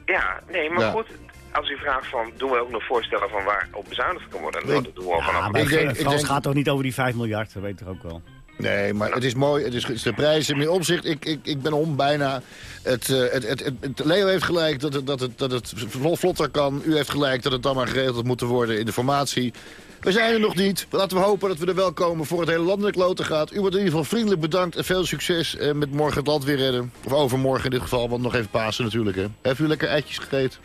ja, nee, maar Ja. goed. Als u vraagt van, doen we ook nog voorstellen van waar op bezuinigd kan worden? Nou, dat doen we al Ja, vanaf. maar Ik denk- ik Frans denk- gaat toch niet over die 5 miljard, dat weet ik ook wel. Nee, maar het is mooi. Het is, de prijs. In opzicht, ik, ik, ik ben om bijna. Het, eh, het, het, het, Leo heeft gelijk dat het, dat, het, dat het vlot- vlotter kan. U heeft gelijk dat het dan maar geregeld moeten worden in de formatie. We zijn er nog niet. Laten we hopen dat we er wel komen voor het hele land in de kloten gaat. U wordt in ieder geval vriendelijk bedankt en veel succes eh, met morgen het land weer redden. Of overmorgen in dit geval, want nog even Pasen natuurlijk. Hè. Heeft u lekker eitjes gegeten?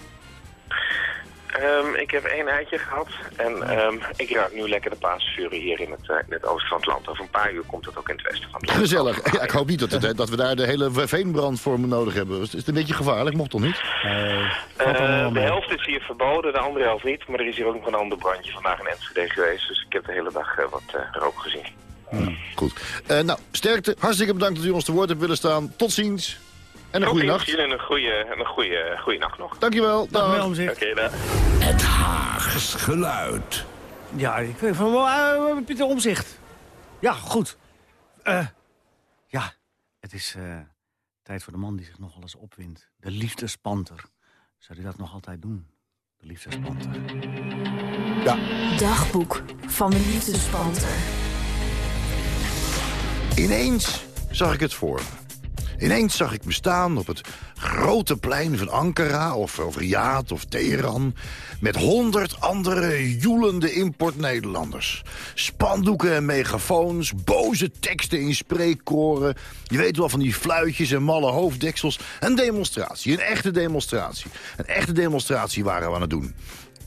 Ehm, ik heb één eitje gehad en ehm, ik raak nu lekker de paasvuren hier in het, eh, in het oosten van het land. Over een paar uur komt het ook in het westen van het land. Gezellig. Ja, ik hoop niet dat, het, dat we daar de hele veenbrand voor nodig hebben. Is het een beetje gevaarlijk? Mocht toch niet? Eh, Eh, wel de helft is hier verboden, de andere helft niet. Maar er is hier ook nog een ander brandje vandaag in Enschede geweest. Dus ik heb de hele dag eh, wat eh, rook gezien. Goed. Eh, nou, sterkte. Hartstikke bedankt dat u ons te woord hebt willen staan. Tot ziens. En een goede nacht. Jullie een goede, een goede, goede nacht nog. Dankjewel. Dag. Oké, dag. Het Haags geluid. Ja, ik weet van uh, Pieter Omzicht. Ja, goed. Eh, ja, het is eh, tijd voor de man die zich nogal eens opwindt. De liefdespanter. Zou hij dat nog altijd doen? De liefdespanter. Dagboek van de liefdespanter. Ineens zag ik het voor me. Ineens zag ik me staan op het grote plein van Ankara of, of Riyadh of Teheran... met honderd andere joelende import-Nederlanders. Spandoeken en megafoons, boze teksten in spreekkoren. Je weet wel van die fluitjes en malle hoofddeksels. Een demonstratie, een echte demonstratie. Een echte demonstratie waren we aan het doen.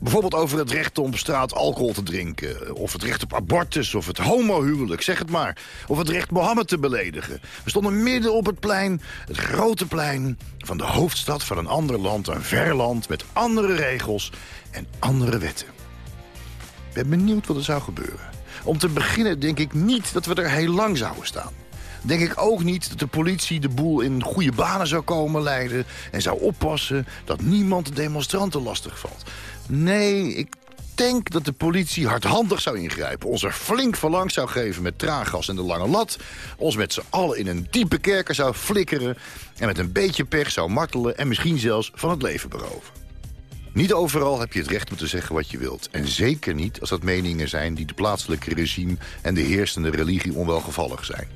Bijvoorbeeld over het recht om op straat alcohol te drinken. Of het recht op abortus, of het homohuwelijk, zeg het maar. Of het recht Mohammed te beledigen. We stonden midden op het plein, het grote plein... van de hoofdstad van een ander land, een ver land... met andere regels en andere wetten. Ik ben benieuwd wat er zou gebeuren. Om te beginnen denk ik niet dat we er heel lang zouden staan denk ik ook niet dat de politie de boel in goede banen zou komen leiden... en zou oppassen dat niemand de demonstranten lastig valt. Nee, ik denk dat de politie hardhandig zou ingrijpen. Ons er flink verlang zou geven met traangas en de lange lat. Ons met z'n allen in een diepe kerker zou flikkeren. En met een beetje pech zou martelen en misschien zelfs van het leven beroven. Niet overal heb je het recht om te zeggen wat je wilt. En zeker niet als dat meningen zijn die de plaatselijke regime... en de heersende religie onwelgevallig zijn.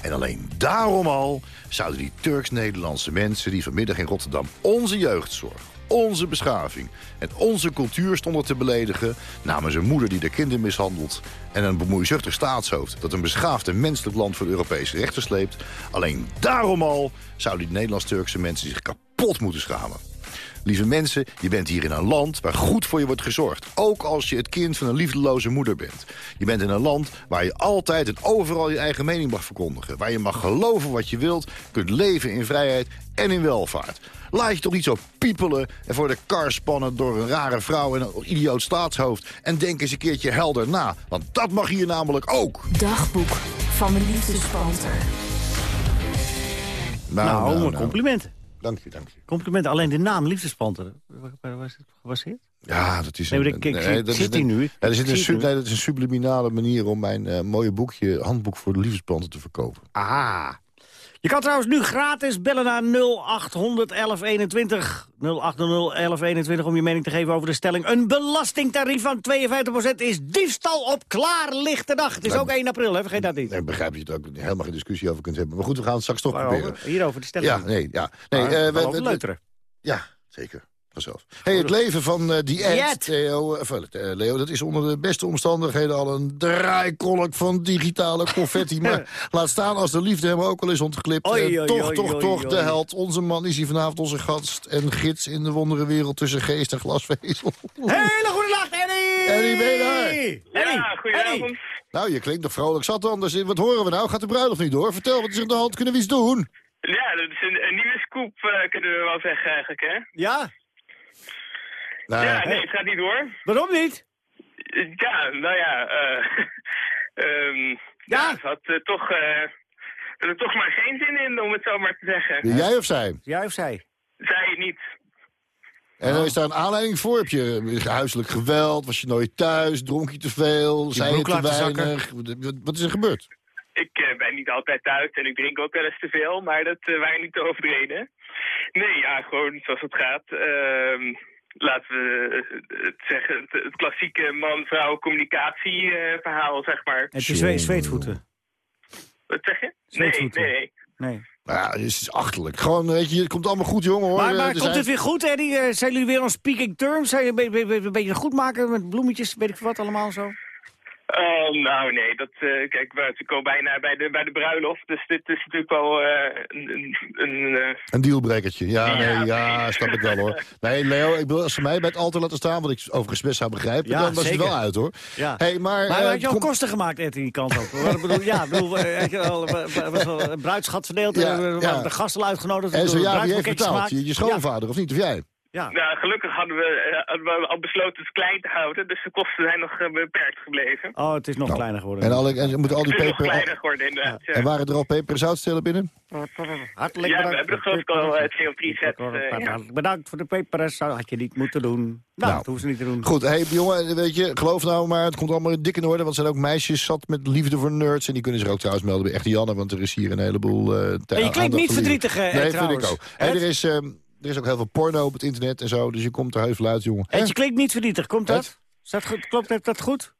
En alleen daarom al zouden die Turks-Nederlandse mensen... die vanmiddag in Rotterdam onze jeugdzorg, onze beschaving en onze cultuur stonden te beledigen... namens een moeder die de kinderen mishandelt... en een bemoeizuchtig staatshoofd dat een beschaafd en menselijk land voor de Europese rechten sleept... alleen daarom al zouden die Nederlands-Turkse mensen zich kapot moeten schamen. Lieve mensen, je bent hier in een land waar goed voor je wordt gezorgd. Ook als je het kind van een liefdeloze moeder bent. Je bent in een land waar je altijd en overal je eigen mening mag verkondigen. Waar je mag geloven wat je wilt, kunt leven in vrijheid en in welvaart. Laat je toch niet zo piepelen en voor de kar spannen door een rare vrouw en een idioot staatshoofd. En denk eens een keertje helder na, want dat mag hier namelijk ook. Dagboek van de liefdespanter. Nou, nou, complimenten. Dank je, dank je. Complimenten. Alleen de naam Liefdespanter. Waar was het gebaseerd? Ja, dat is een... Nee, dat zit nu. Er een, nee, dat is een subliminale manier om mijn uh, mooie boekje, handboek voor de liefdesplanten te verkopen. Ah. Je kan trouwens nu gratis bellen naar 0800 1121. 0800 1121 om je mening te geven over de stelling. Een belastingtarief van 52% is diefstal op klaarlichte dag. Het is ook 1 april, hè? vergeet dat niet. Ik begrijp dat je er ook helemaal geen discussie over kunt hebben. Maar goed, we gaan het straks toch proberen. Hier over de stelling. Ja, nee, ja. Nee, uh, we, we, we, ja, zeker. Hey, het leven van uh, die Ed, Theo, uh, Leo, dat is onder de beste omstandigheden al een draaikolk van digitale confetti. maar laat staan als de liefde hem ook al is ontglipt. Oei, oei, toch, oei, toch, toch, de held. Onze man is hier vanavond onze gast en gids in de wondere wereld tussen geest en glasvezel. Hele goede nacht, Eddie! Eddie, ben je daar? Eddie. Ja, goedenavond. Nou, je klinkt nog vrolijk zat dan. Dus wat horen we nou? Gaat de bruiloft niet door? Vertel, wat is er aan de hand? Kunnen we iets doen? Ja, dat is een, een nieuwe scoop, uh, kunnen we wel zeggen eigenlijk, hè? Ja? Nou, ja, nee, het gaat niet door. Waarom niet? Ja, nou ja, uh, um, ja. ja, het had uh, toch, uh, er toch maar geen zin in, om het zo maar te zeggen. Jij of zij? Jij of zij? Zij niet. En dan is daar een aanleiding voor? Heb je huiselijk geweld? Was je nooit thuis? Dronk je te veel? Je Zei je te weinig? Wat is er gebeurd? Ik uh, ben niet altijd thuis en ik drink ook wel eens te veel, maar dat uh, waren niet te overdreven. Nee, ja, gewoon zoals het gaat. Uh, laten we het zeggen, het, klassieke man-vrouw communicatieverhaal, zeg maar. Het is zweetvoeten. Wat zeg je? Nee, nee. nee. Ja, het is achterlijk. Gewoon, weet je, het komt allemaal goed, jongen, hoor. Maar, maar komt zijn... het weer goed, Eddie? Uh, zijn jullie weer on speaking terms? Zijn je een beetje goed maken met bloemetjes, weet ik wat allemaal zo? Oh, nou nee, dat, uh, kijk, we komen bijna bij de, bij de bruiloft, dus dit is natuurlijk wel uh, een... Een, uh... een dealbreakertje, ja, ja, nee, ja, snap ik wel hoor. Nee, Leo, ik wil als ze mij bij het altaar laten staan, wat ik overigens best zou begrijpen, ja, dan was het wel uit hoor. Ja. Hey, maar maar had je al kosten gemaakt, Ed, die kant op? ik bedoel, ja, bedoel, heb je al een bruidschat verdeeld, ja, ja. de gasten uitgenodigd. En zo, ja, wie heeft betaald? Je, je schoonvader of niet, of jij? Ja. Nou, gelukkig hadden we, eh, hadden we al besloten het klein te houden, dus de kosten zijn nog uh, beperkt gebleven. Oh, het is nog nou, kleiner geworden. En, moeten al die het is peper... nog kleiner geworden, inderdaad. Ja. En waren er al peper- en zoutstelen binnen? Hartelijk ja, we hebben geloof ik al het CO3-set. Uh, Bedankt voor de peper en zout, had je niet moeten doen. Nou, nou dat hoeven ze niet te doen. Goed, hey, jongen, weet je, geloof nou maar, het komt allemaal dik in orde, want er zijn ook meisjes zat met liefde voor nerds, en die kunnen zich ook trouwens melden bij Echte Janne, want er is hier een heleboel... Uh, je klinkt niet verdrietig, uh, Nee, vind ik ook. Hey, er is... Uh, er is ook heel veel porno op het internet en zo, dus je komt er heel veel uit, jongen. En je klinkt niet verdrietig, komt dat? dat klopt dat goed?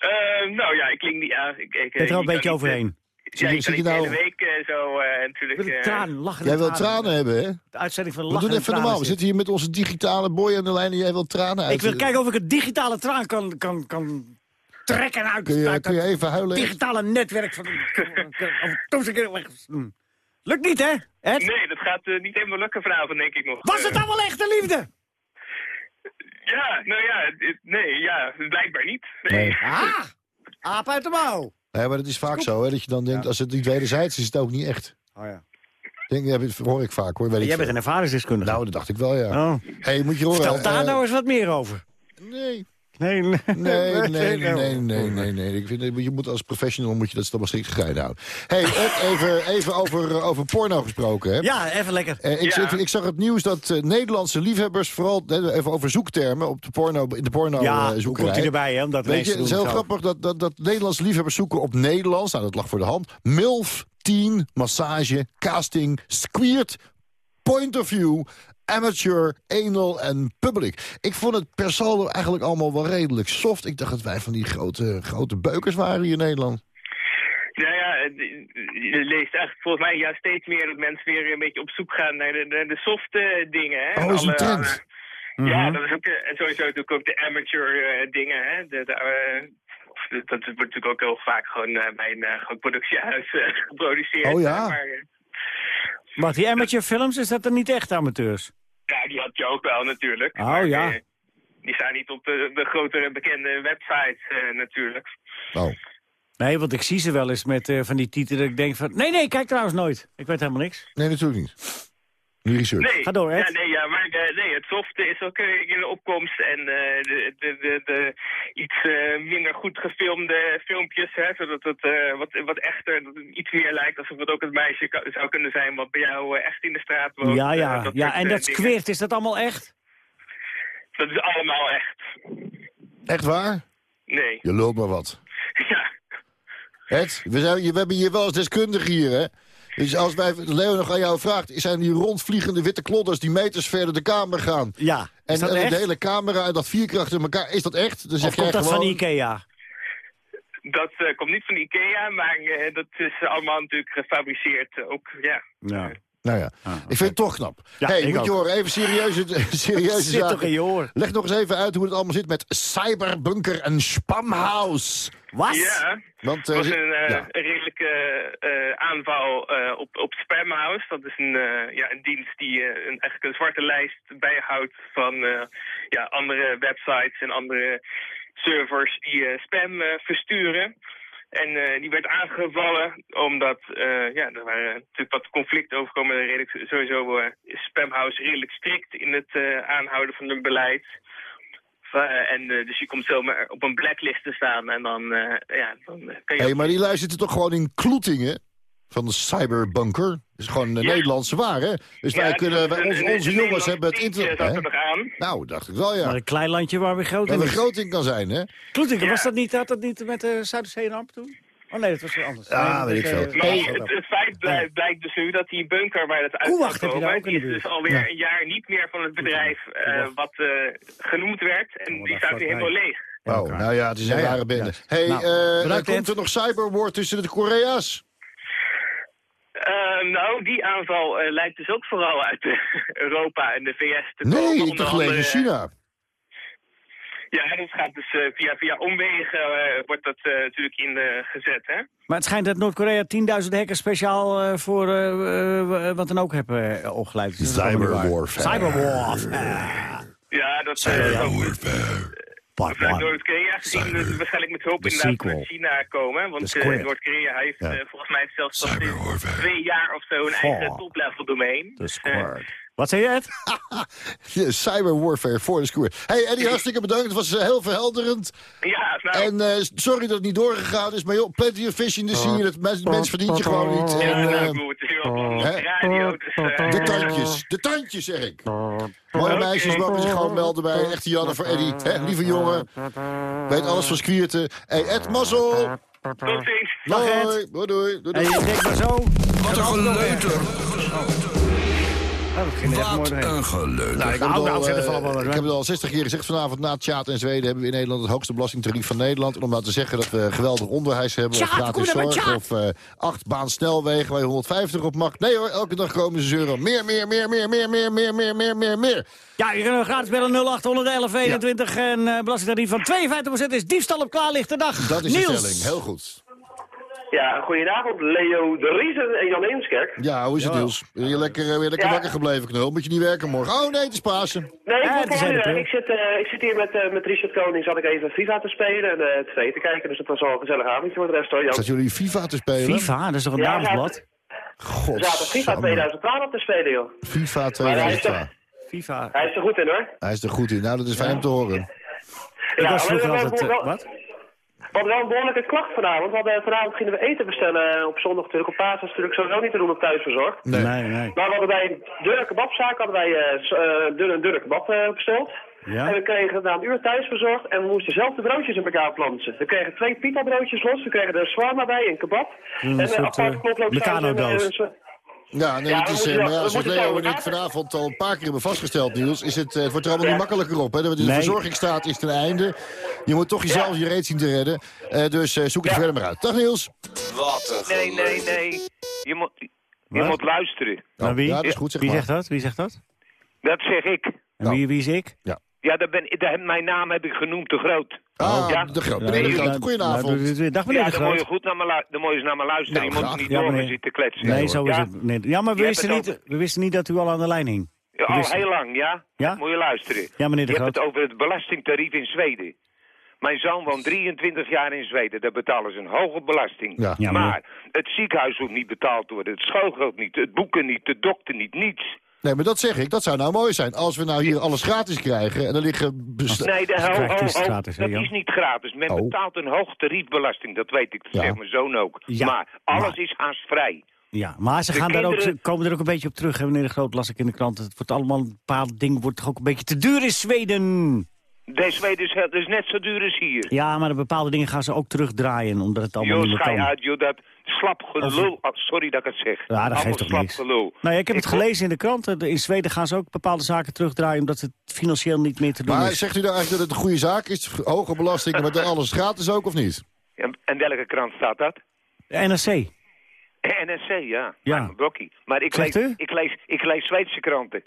Uh, nou ja, ik klink niet... Ja, ik, ik, er al een beetje overheen? Ja, je- je zit je nou- hele week eh, zo eh, natuurlijk... Ik eh, tranen, lachen en Jij wil tranen. hebben, hè? De uitzending van We lachen doen en even normaal. We zit. zitten hier met onze digitale boy aan de lijn en jij wil tranen uit. Ik wil kijken of ik een digitale traan kan, kan, kan trekken uit, Kun je, uit kun je even huilen? digitale netwerk van... Lukt niet, hè? Ed? Nee, dat gaat eh, niet helemaal lukken vanavond, denk ik nog. Was het Eh, allemaal echte liefde? Ja, nou ja, nee, ja, blijkbaar niet. Nee. Nee. Ah! Aap uit de mouw. Nee, maar dat is vaak zo, hè, dat je dan denkt, als het niet wederzijds is, is het ook niet echt. Oh ja. Denk, dat hoor ik vaak, hoor. Weet ik Jij bent veel. een ervaringsdeskundige. Nou, dat dacht ik wel, ja. oh. hey, moet je horen. Vertel daar eh, nou eens wat meer over. Nee, Nee, nee, nee, nee, nee, nee, nee, nee. Ik vind, dat je moet als professional moet je dat maar strikt gescheiden houden. hey, Ed, even, even over, eh, over porno gesproken, hè? Ja, even lekker. Eh, ik, Ja. ik, ik zag het nieuws dat eh, Nederlandse liefhebbers, vooral eh, even over zoektermen op de porno, in de porno ja, eh, zoekerij. komt hij erbij, hè? Om dat Weet je, het is heel zo. grappig dat, dat, dat Nederlandse liefhebbers zoeken op Nederlands. Nou, dat lag voor de hand. MILF, teen, massage, casting, squirt, point of view, amateur, anal en public. Ik vond het per saldo eigenlijk allemaal wel redelijk soft. Ik dacht dat wij van die grote, grote beukers waren hier in Nederland. Nou ja, je leest eigenlijk volgens mij juist steeds meer dat mensen weer een beetje op zoek gaan naar de, de, de softe dingen. Hè? Oh, is een trend. Ja, Mhm. dat is ook eh, en sowieso natuurlijk ook de amateur eh, dingen. Hè? De, de, eh, dat wordt natuurlijk ook heel vaak gewoon eh, bij een eh, groot productiehuis eh, geproduceerd. Oh ja? Maar, die amateurfilms, is dat dan niet echt amateurs? ja, die had je ook wel natuurlijk. Oh, maar, ja. eh, die staan niet op de, de grotere bekende websites eh, natuurlijk. Oh. Nee, want ik zie ze wel eens met eh, van die titelen dat ik denk van... Nee, nee, kijk trouwens nooit. Ik weet helemaal niks. Nee, natuurlijk niet. Nu research. Nee, Ga door, Ed. Ja, nee, ja, maar eh, nee, het softe is ook eh, in de opkomst. En eh, de, de, de, de iets eh, minder goed gefilmde filmpjes, hè, zodat het eh, wat, wat echter, dat het iets meer lijkt alsof het ook het meisje zou kunnen zijn wat bij jou echt in de straat woont. Ja, ja. ja soort, en dat squirt, is dat allemaal echt? Dat is allemaal echt. Echt waar? Nee. Je lult maar wat. Ja. Ed, we, zijn, we hebben hier wel als deskundige hier, hè? Dus als wij, Leo nog aan jou vraagt... zijn die rondvliegende witte klodders die meters verder de kamer gaan... Ja. en, Is dat en echt? de hele camera en dat vierkracht in elkaar... is dat echt? Dan zeg Of komt dat gewoon... van Ikea? Dat eh, komt niet van Ikea, maar eh, dat is allemaal natuurlijk gefabriceerd. eh, ook, ja. Ja. Nou ja, ik vind het toch knap. Ja, hey, ik moet je horen, even serieuze, serieuze Zit toch in zaken. je oor? Leg nog eens even uit hoe het allemaal zit met Cyberbunker en Spamhaus. Wat? Ja. Want, Het was eh, een, eh, ja. een redelijke eh, aanval eh, op, op Spamhouse. Dat is een, eh, ja, een dienst die eh, een, eigenlijk een zwarte lijst bijhoudt van eh, ja, andere websites en andere servers die eh, spam eh, versturen. En eh, die werd aangevallen omdat eh, ja, er waren natuurlijk wat conflicten overkomen. Redelijk, sowieso eh, is Spamhouse redelijk strikt in het aanhouden van hun beleid. En, dus je komt zomaar op een blacklist te staan en dan, ja, dan kan je... hey, maar die lui zitten toch gewoon in Kloetingen? Van de Cyberbunker. Dat is gewoon de Ja. Nederlandse waar, hè? Dus Ja, wij kunnen, wij, onze, jongens hebben het internet. er. Nou, dacht ik wel, ja. Maar een klein landje waar we groot in een is. groting kan zijn, hè? Kloetingen, Ja. was dat niet, had dat niet met de Zuiderzee en Amp toen? Oh nee, dat was weer anders. Ja, Nee, weet ik veel. eh, Maar Hey, het, het feit blijkt, blijkt dus nu dat die bunker waar dat uit daar komen, ook in die is dus alweer Ja. een jaar niet meer van het bedrijf eh, Koewacht. wat eh, genoemd werd. En Oh, die staat nu helemaal leeg. Oh, nou ja, het is een Ja, ja, rare bende. hey, Nou, eh, bedankt, komt er nog cyberwar tussen de Korea's? Eh, nou, die aanval eh, lijkt dus ook vooral uit eh, Europa en de VS te komen. Nee, ik dacht gelezen in China. Ja, dat gaat dus eh, via, via omwegen wordt dat eh, natuurlijk in gezet, hè? Maar het schijnt dat Noord-Korea 10.000 hackers speciaal eh, voor wat dan ook hebben opgeleid. Dus. Cyberwarfare. Cyberwarfare. Ja, dat dat ook Part one. Noord-Korea gezien dus waarschijnlijk met hulp inderdaad sequel. vanuit China komen. Want eh, Noord-Korea heeft eh, volgens mij zelfs in twee jaar of zo een eigen top-level domein. De squad. Wat zei je, Ed? Ja, cyberwarfare voor de score. Hey Eddie, hartstikke bedankt. Het was eh, heel verhelderend. ja, nou, En eh, sorry dat het niet doorgegaan is, maar joh, plenty of fish in the sea. Dat mens, mens verdient je gewoon niet. ja, En, nou, eh, het op radio, dus... eh, de tandjes, de tandjes zeg ik. Mooie meisjes mogen zich gewoon melden bij Echte Janne voor Eddie. Hè, lieve jongen, weet alles van squierten. Hey Ed, mazzel. tot ziens. Doei, doei, doei. doei, En doei. je denkt maar zo. Wat een geleuter. Oh, dat ging er echt mooi Wat doorheen. een geleuter. Nou, ik, heb het al, zet eh, vooral wel wat ik heb het al 60 keer gezegd vanavond. Na Tjaat en Zweden hebben we in Nederland het hoogste belastingtarief van Nederland. En om nou te zeggen dat we geweldig onderwijs hebben... of Tjaat, gratis zorg Tjaat. of eh, acht baan snelwegen waar je 150 op mag. Nee hoor, elke dag komen ze zeuren. Meer, meer, meer, meer, meer, meer, meer, meer, meer, meer, meer. Ja, je kunt gratis bellen 0811 21 en eh belastingtarief van 52% is diefstal op klaarlichte dag. Dat is Niels. de stelling. Heel goed. Ja, goedenavond. Leo de Riesen en Jan Eemskerk. Ja, hoe is het Niels? Ben je lekker, eh, weer lekker Ja. wakker gebleven, knul? Moet je niet werken morgen? Oh nee, het is Pasen. Nee, ik, het ik, zit, eh, ik zit hier met, eh, met Richard Koning. Zat ik even FIFA te spelen en eh tv te kijken. Dus het was al een gezellig avondje voor de rest hoor. Jan. Zat jullie FIFA te spelen? FIFA, dat is toch een Ja, damesblad? We zaten FIFA 2012 te spelen, joh. FIFA Maar hij is, 2012. er, FIFA. hij is er goed in, hoor. Hij is er goed in. Nou, dat is fijn om te horen. Ik was vroeger altijd... wat? We hadden wel een behoorlijke klacht vanavond. We hadden, vanavond gingen we eten bestellen eh, op zondag natuurlijk. Op paas was natuurlijk sowieso niet te doen op thuisverzorgd. Nee. Nee, nee. Maar we hadden bij een dunne kebabzaak hadden wij eh, eh, dunne, dunne kebab eh, besteld. Ja? En we kregen na een uur thuis verzorgd en we moesten zelf de broodjes in elkaar planten. We kregen twee pita broodjes los, we kregen er shawarma bij en kebab. Een en soort, apart eh, Ja, nee, Ja, het is, eh, maar ja, we zoals Leo en ik vanavond al een paar keer hebben vastgesteld, Niels, is het, eh, het wordt er allemaal Ja. niet makkelijker op. Hè? De de Nee. verzorgingsstaat is ten einde. Je moet toch jezelf je reet zien te redden. Eh, dus eh, zoek het Ja. verder maar uit. Dag Niels. Wat een Nee, nee, nee. Je moet, je moet luisteren. Nou, wie? Ja, dat is goed, zeg Wie maar. zegt dat? Wie zegt dat? Dat zeg ik. En Nou. wie, wie is ik? Ja, dat ben, dat, mijn naam heb ik genoemd, te groot. Ah, Ja. de groot. Ja, Meneer de Groot, goedenavond. nou, Dag meneer Ja, de dan moet je Groot. goed naar me, lu- dan moet je eens naar me luisteren. Nou, je moet niet Ja, door meneer. zitten kletsen. Nee, zo is Ja? het. Nee. Ja, maar we wisten, niet, we wisten niet dat u al aan de lijn hing. Ja, Al heel lang, ja? Ja? Moet je luisteren. Ja, meneer de Je hebt het over het belastingtarief in Zweden. Mijn zoon woont 23 jaar in Zweden. Daar betalen ze een hoge belasting. Ja. Ja, maar- maar het ziekenhuis hoeft niet betaald te worden. Het schoolgeld niet. Het boeken niet. De dokter niet. Niets. Nee, maar dat zeg ik. Dat zou nou mooi zijn. Als we nou hier alles gratis krijgen en er liggen... best- Nee, de, ho, ho, is gratis, dat is niet gratis. Men Oh. betaalt een hoog tariefbelasting. Dat weet ik. Dat Ja. zegt mijn zoon ook. Ja, maar alles maar- is haastvrij. Ja, maar ze De gaan daar ook, ze komen er ook een beetje op terug. hè, Meneer de Groot las ik in de krant. Het wordt allemaal een bepaald ding wordt toch ook een beetje te duur in Zweden. Deze Zweden is, is net zo duur als hier. Ja, maar de bepaalde dingen gaan ze ook terugdraaien. Omdat het allemaal Jo, niet meer kan. uit, joh, dat slap gelul. Ah, Sorry dat ik het zeg. Ja, dat geeft toch slap niks. gelul. Nou ja, ik heb het gelezen in de krant. Eh, In Zweden gaan ze ook bepaalde zaken terugdraaien... omdat het financieel niet meer te doen Maar is. zegt u nou eigenlijk dat het een goede zaak is? Hoge belastingen, maar dan alles gratis ook of niet? En, en welke krant staat dat? NRC. NSC, ja. Ja. Maar, Blokkie. Maar ik lees, ik, lees, ik lees Zweedse kranten.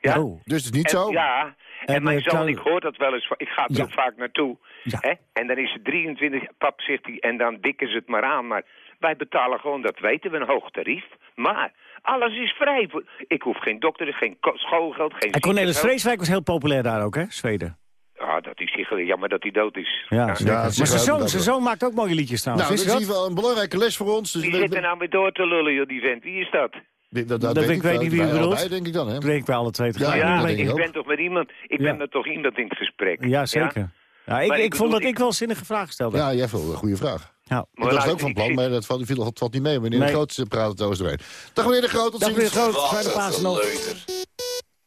Ja? Oh. Dus het is niet En- zo? Ja, en, En, mijn eh, zoon, kan- ik hoor dat wel eens, ik ga er Ja. ook vaak naartoe. Ja. Hè? En dan is het 23, pap zegt hij, en dan dikken ze het maar aan. Maar wij betalen gewoon, dat weten we, een hoog tarief. Maar alles is vrij. Ik hoef geen dokter, geen schoolgeld, geen En Cornelis. Vreeswijk was heel populair daar ook, hè? Zweden. Ah, dat is sicher jammer dat hij dood is. Ja, zeker. dat maar zijn zoon, zijn wel. zoon maakt ook mooie liedjes trouwens. Nou, dat is in ieder geval een belangrijke les voor ons. Dus we- zit er nou weer door te lullen, joh, die vent? Wie is dat? Dat, dat, Dat weet ik ik weet niet wie u bedoelt. denk ik dan, hè? Dat denk ik bij alle twee Ja, tegelijk. Ja, maar ik ben toch met iemand, ik Ja. ben er toch iemand in het gesprek. Ja, zeker. Ja, ik, Maar ik, ik vond dat ik- ik wel zinnige vragen stelde. Ja, jij vond een goede vraag. Ja. Ik Maar was het ook van plan, maar dat valt, viel- dat valt niet mee. Meneer Nee. de Groot praat het oost doorheen. Dag meneer de Groot, tot Dag meneer ziens. Groot, fijne Pasen nog.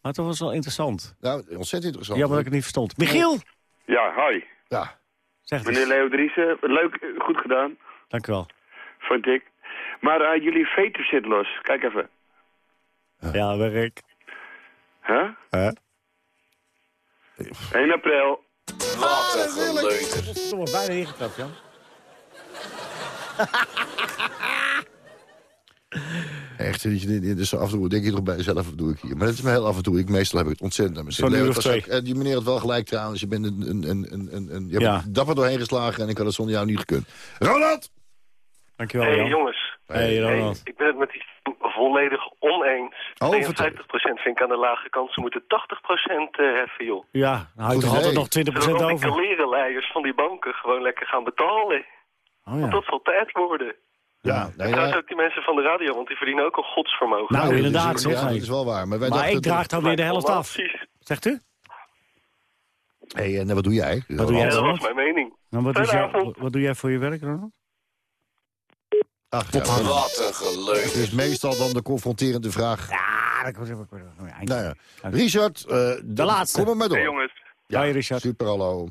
Maar toch was wel interessant. Nou, ontzettend interessant. Jammer dat ik het niet verstond. Michiel! Ja, hi. Ja, Zeg het Meneer. Leo Driessen, leuk, goed gedaan, Dank u wel. vond ik. Maar eh, jullie veter zit los. Kijk even. Ja, werk. Huh? Hè? 1 april. Wat een geleuter. Toch wel bijna ingetrapt, Jan. echt. dat je dit- Dus af en toe denk je toch bij jezelf, wat doe ik hier? Maar dat is me heel af en toe. Ik, meestal heb ik het ontzettend aan mijn zin. Eh, Die meneer had wel gelijk trouwens. Je bent een, een, een, een, een, je hebt Ja. er dapper doorheen geslagen en ik had het zonder jou niet gekund. Ronald! Dankjewel, Hey Jan. jongens, Hey, ik ben het met die volledig oneens. Oh, 52% vind ik aan de lage kant. Ze moeten 80% eh, heffen, joh. Ja, Goed toch altijd idee. nog 20% Zullen we ook die over. kalerenleiers van die banken gewoon lekker gaan betalen? Oh, Want ja. dat zal tijd worden. Ja, En nee, trouwens ja. ook die mensen van de radio, want die verdienen ook een godsvermogen. Nou, dat is- inderdaad, zeg. Ja, dat is wel waar. Maar, wij Maar ik draag dan weer de helft af. Precies. Zegt u? Hey, en wat doe jij? Wat doe jij Ja, dat was mijn mening. Nou, wat, is jou- wat doe jij voor je werk, Ronald? Ach, ja, dat Wat een is geleuter. meestal dan de confronterende vraag. Ja, dat komt even... Nou ja. Richard, eh, De laatste. kom er maar door. Hey jongens, Ja, Richard. Super, hallo.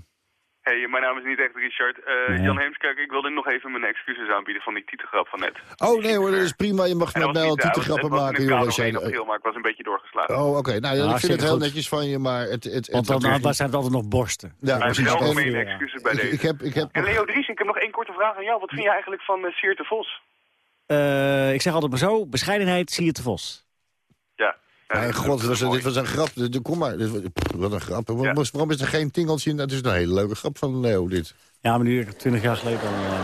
Hey, mijn naam is niet echt Richard. Eh, Jan Heemskerk, ik wilde nog even mijn excuses aanbieden van die titelgrap van net. Oh nee hoor, dat is prima. Je mag met mij al titelgrappen maken. joh, we zijn... april, maar ik was een beetje doorgeslagen. Oh, oké. Nou, ja, ik vind het heel netjes van je, maar... Het, het, Want dan, dan zijn het altijd nog borsten. Ja, precies. algemene excuses bij deze. Ik heb, ik heb en Leo Dries, ik heb nog één korte vraag aan jou. Wat vind jij eigenlijk van uh, Siert de Vos? Uh, ik zeg altijd maar zo, bescheidenheid, Siert de Vos. Ja. Mijn god, was, dit was een grap. Kom maar, wat een grap. Waarom is er geen tingeltje in? Dat is een hele leuke grap van Leo, dit. Ja, maar nu, 20 jaar geleden al. Uh...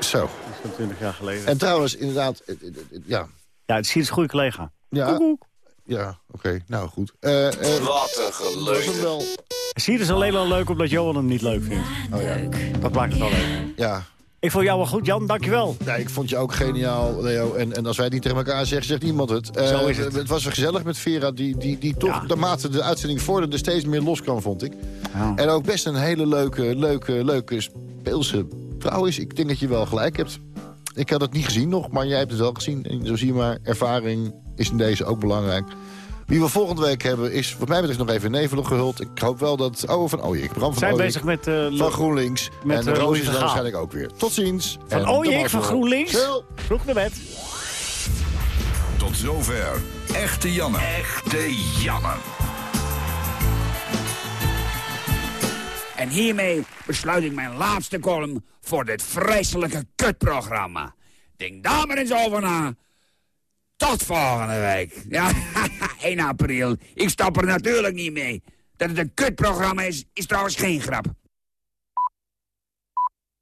Zo. 20 jaar geleden. En trouwens, inderdaad, ja. Ja, het is een goede collega. Ja. Ja, oké. Nou, goed. Uh, uh, Wat een geleuter. wel... Siert is alleen al leuk omdat Johan hem niet leuk vindt. Oh ja. Dat maakt het wel leuk. Ja, ik vond jou wel goed, Jan. Dankjewel. Ja, ik vond je ook geniaal, Leo. En, en als wij het niet tegen elkaar zeggen, zegt niemand het. Uh, Zo is het. Het was gezellig met Vera, die, die, die toch ja. naarmate de uitzending vorderde steeds meer los kan, vond ik. Ja. En ook best een hele leuke, leuke, leuke speelse vrouw is. Ik denk dat je wel gelijk hebt. Ik had het niet gezien nog, maar jij hebt het wel gezien. En zo zie je maar, ervaring is in deze ook belangrijk. Wie we volgende week hebben is wat mij betreft nog even nevelig gehuld. Ik hoop wel dat... Oh, van Ooyek. Bram van Zijn Ooyek, bezig met... Uh, van GroenLinks. Met, en de uh, Roos is er waarschijnlijk ook weer. Tot ziens. Van Ooyek van GroenLinks? Chill. Vroeg naar bed. Tot zover. Echte Janne. Echte Janne. En hiermee besluit ik mijn laatste column voor dit vreselijke kutprogramma. Denk daar maar eens over na. Tot volgende week. Ja, 1 april. Ik stap er natuurlijk niet mee. Dat het een kutprogramma is, is trouwens geen grap.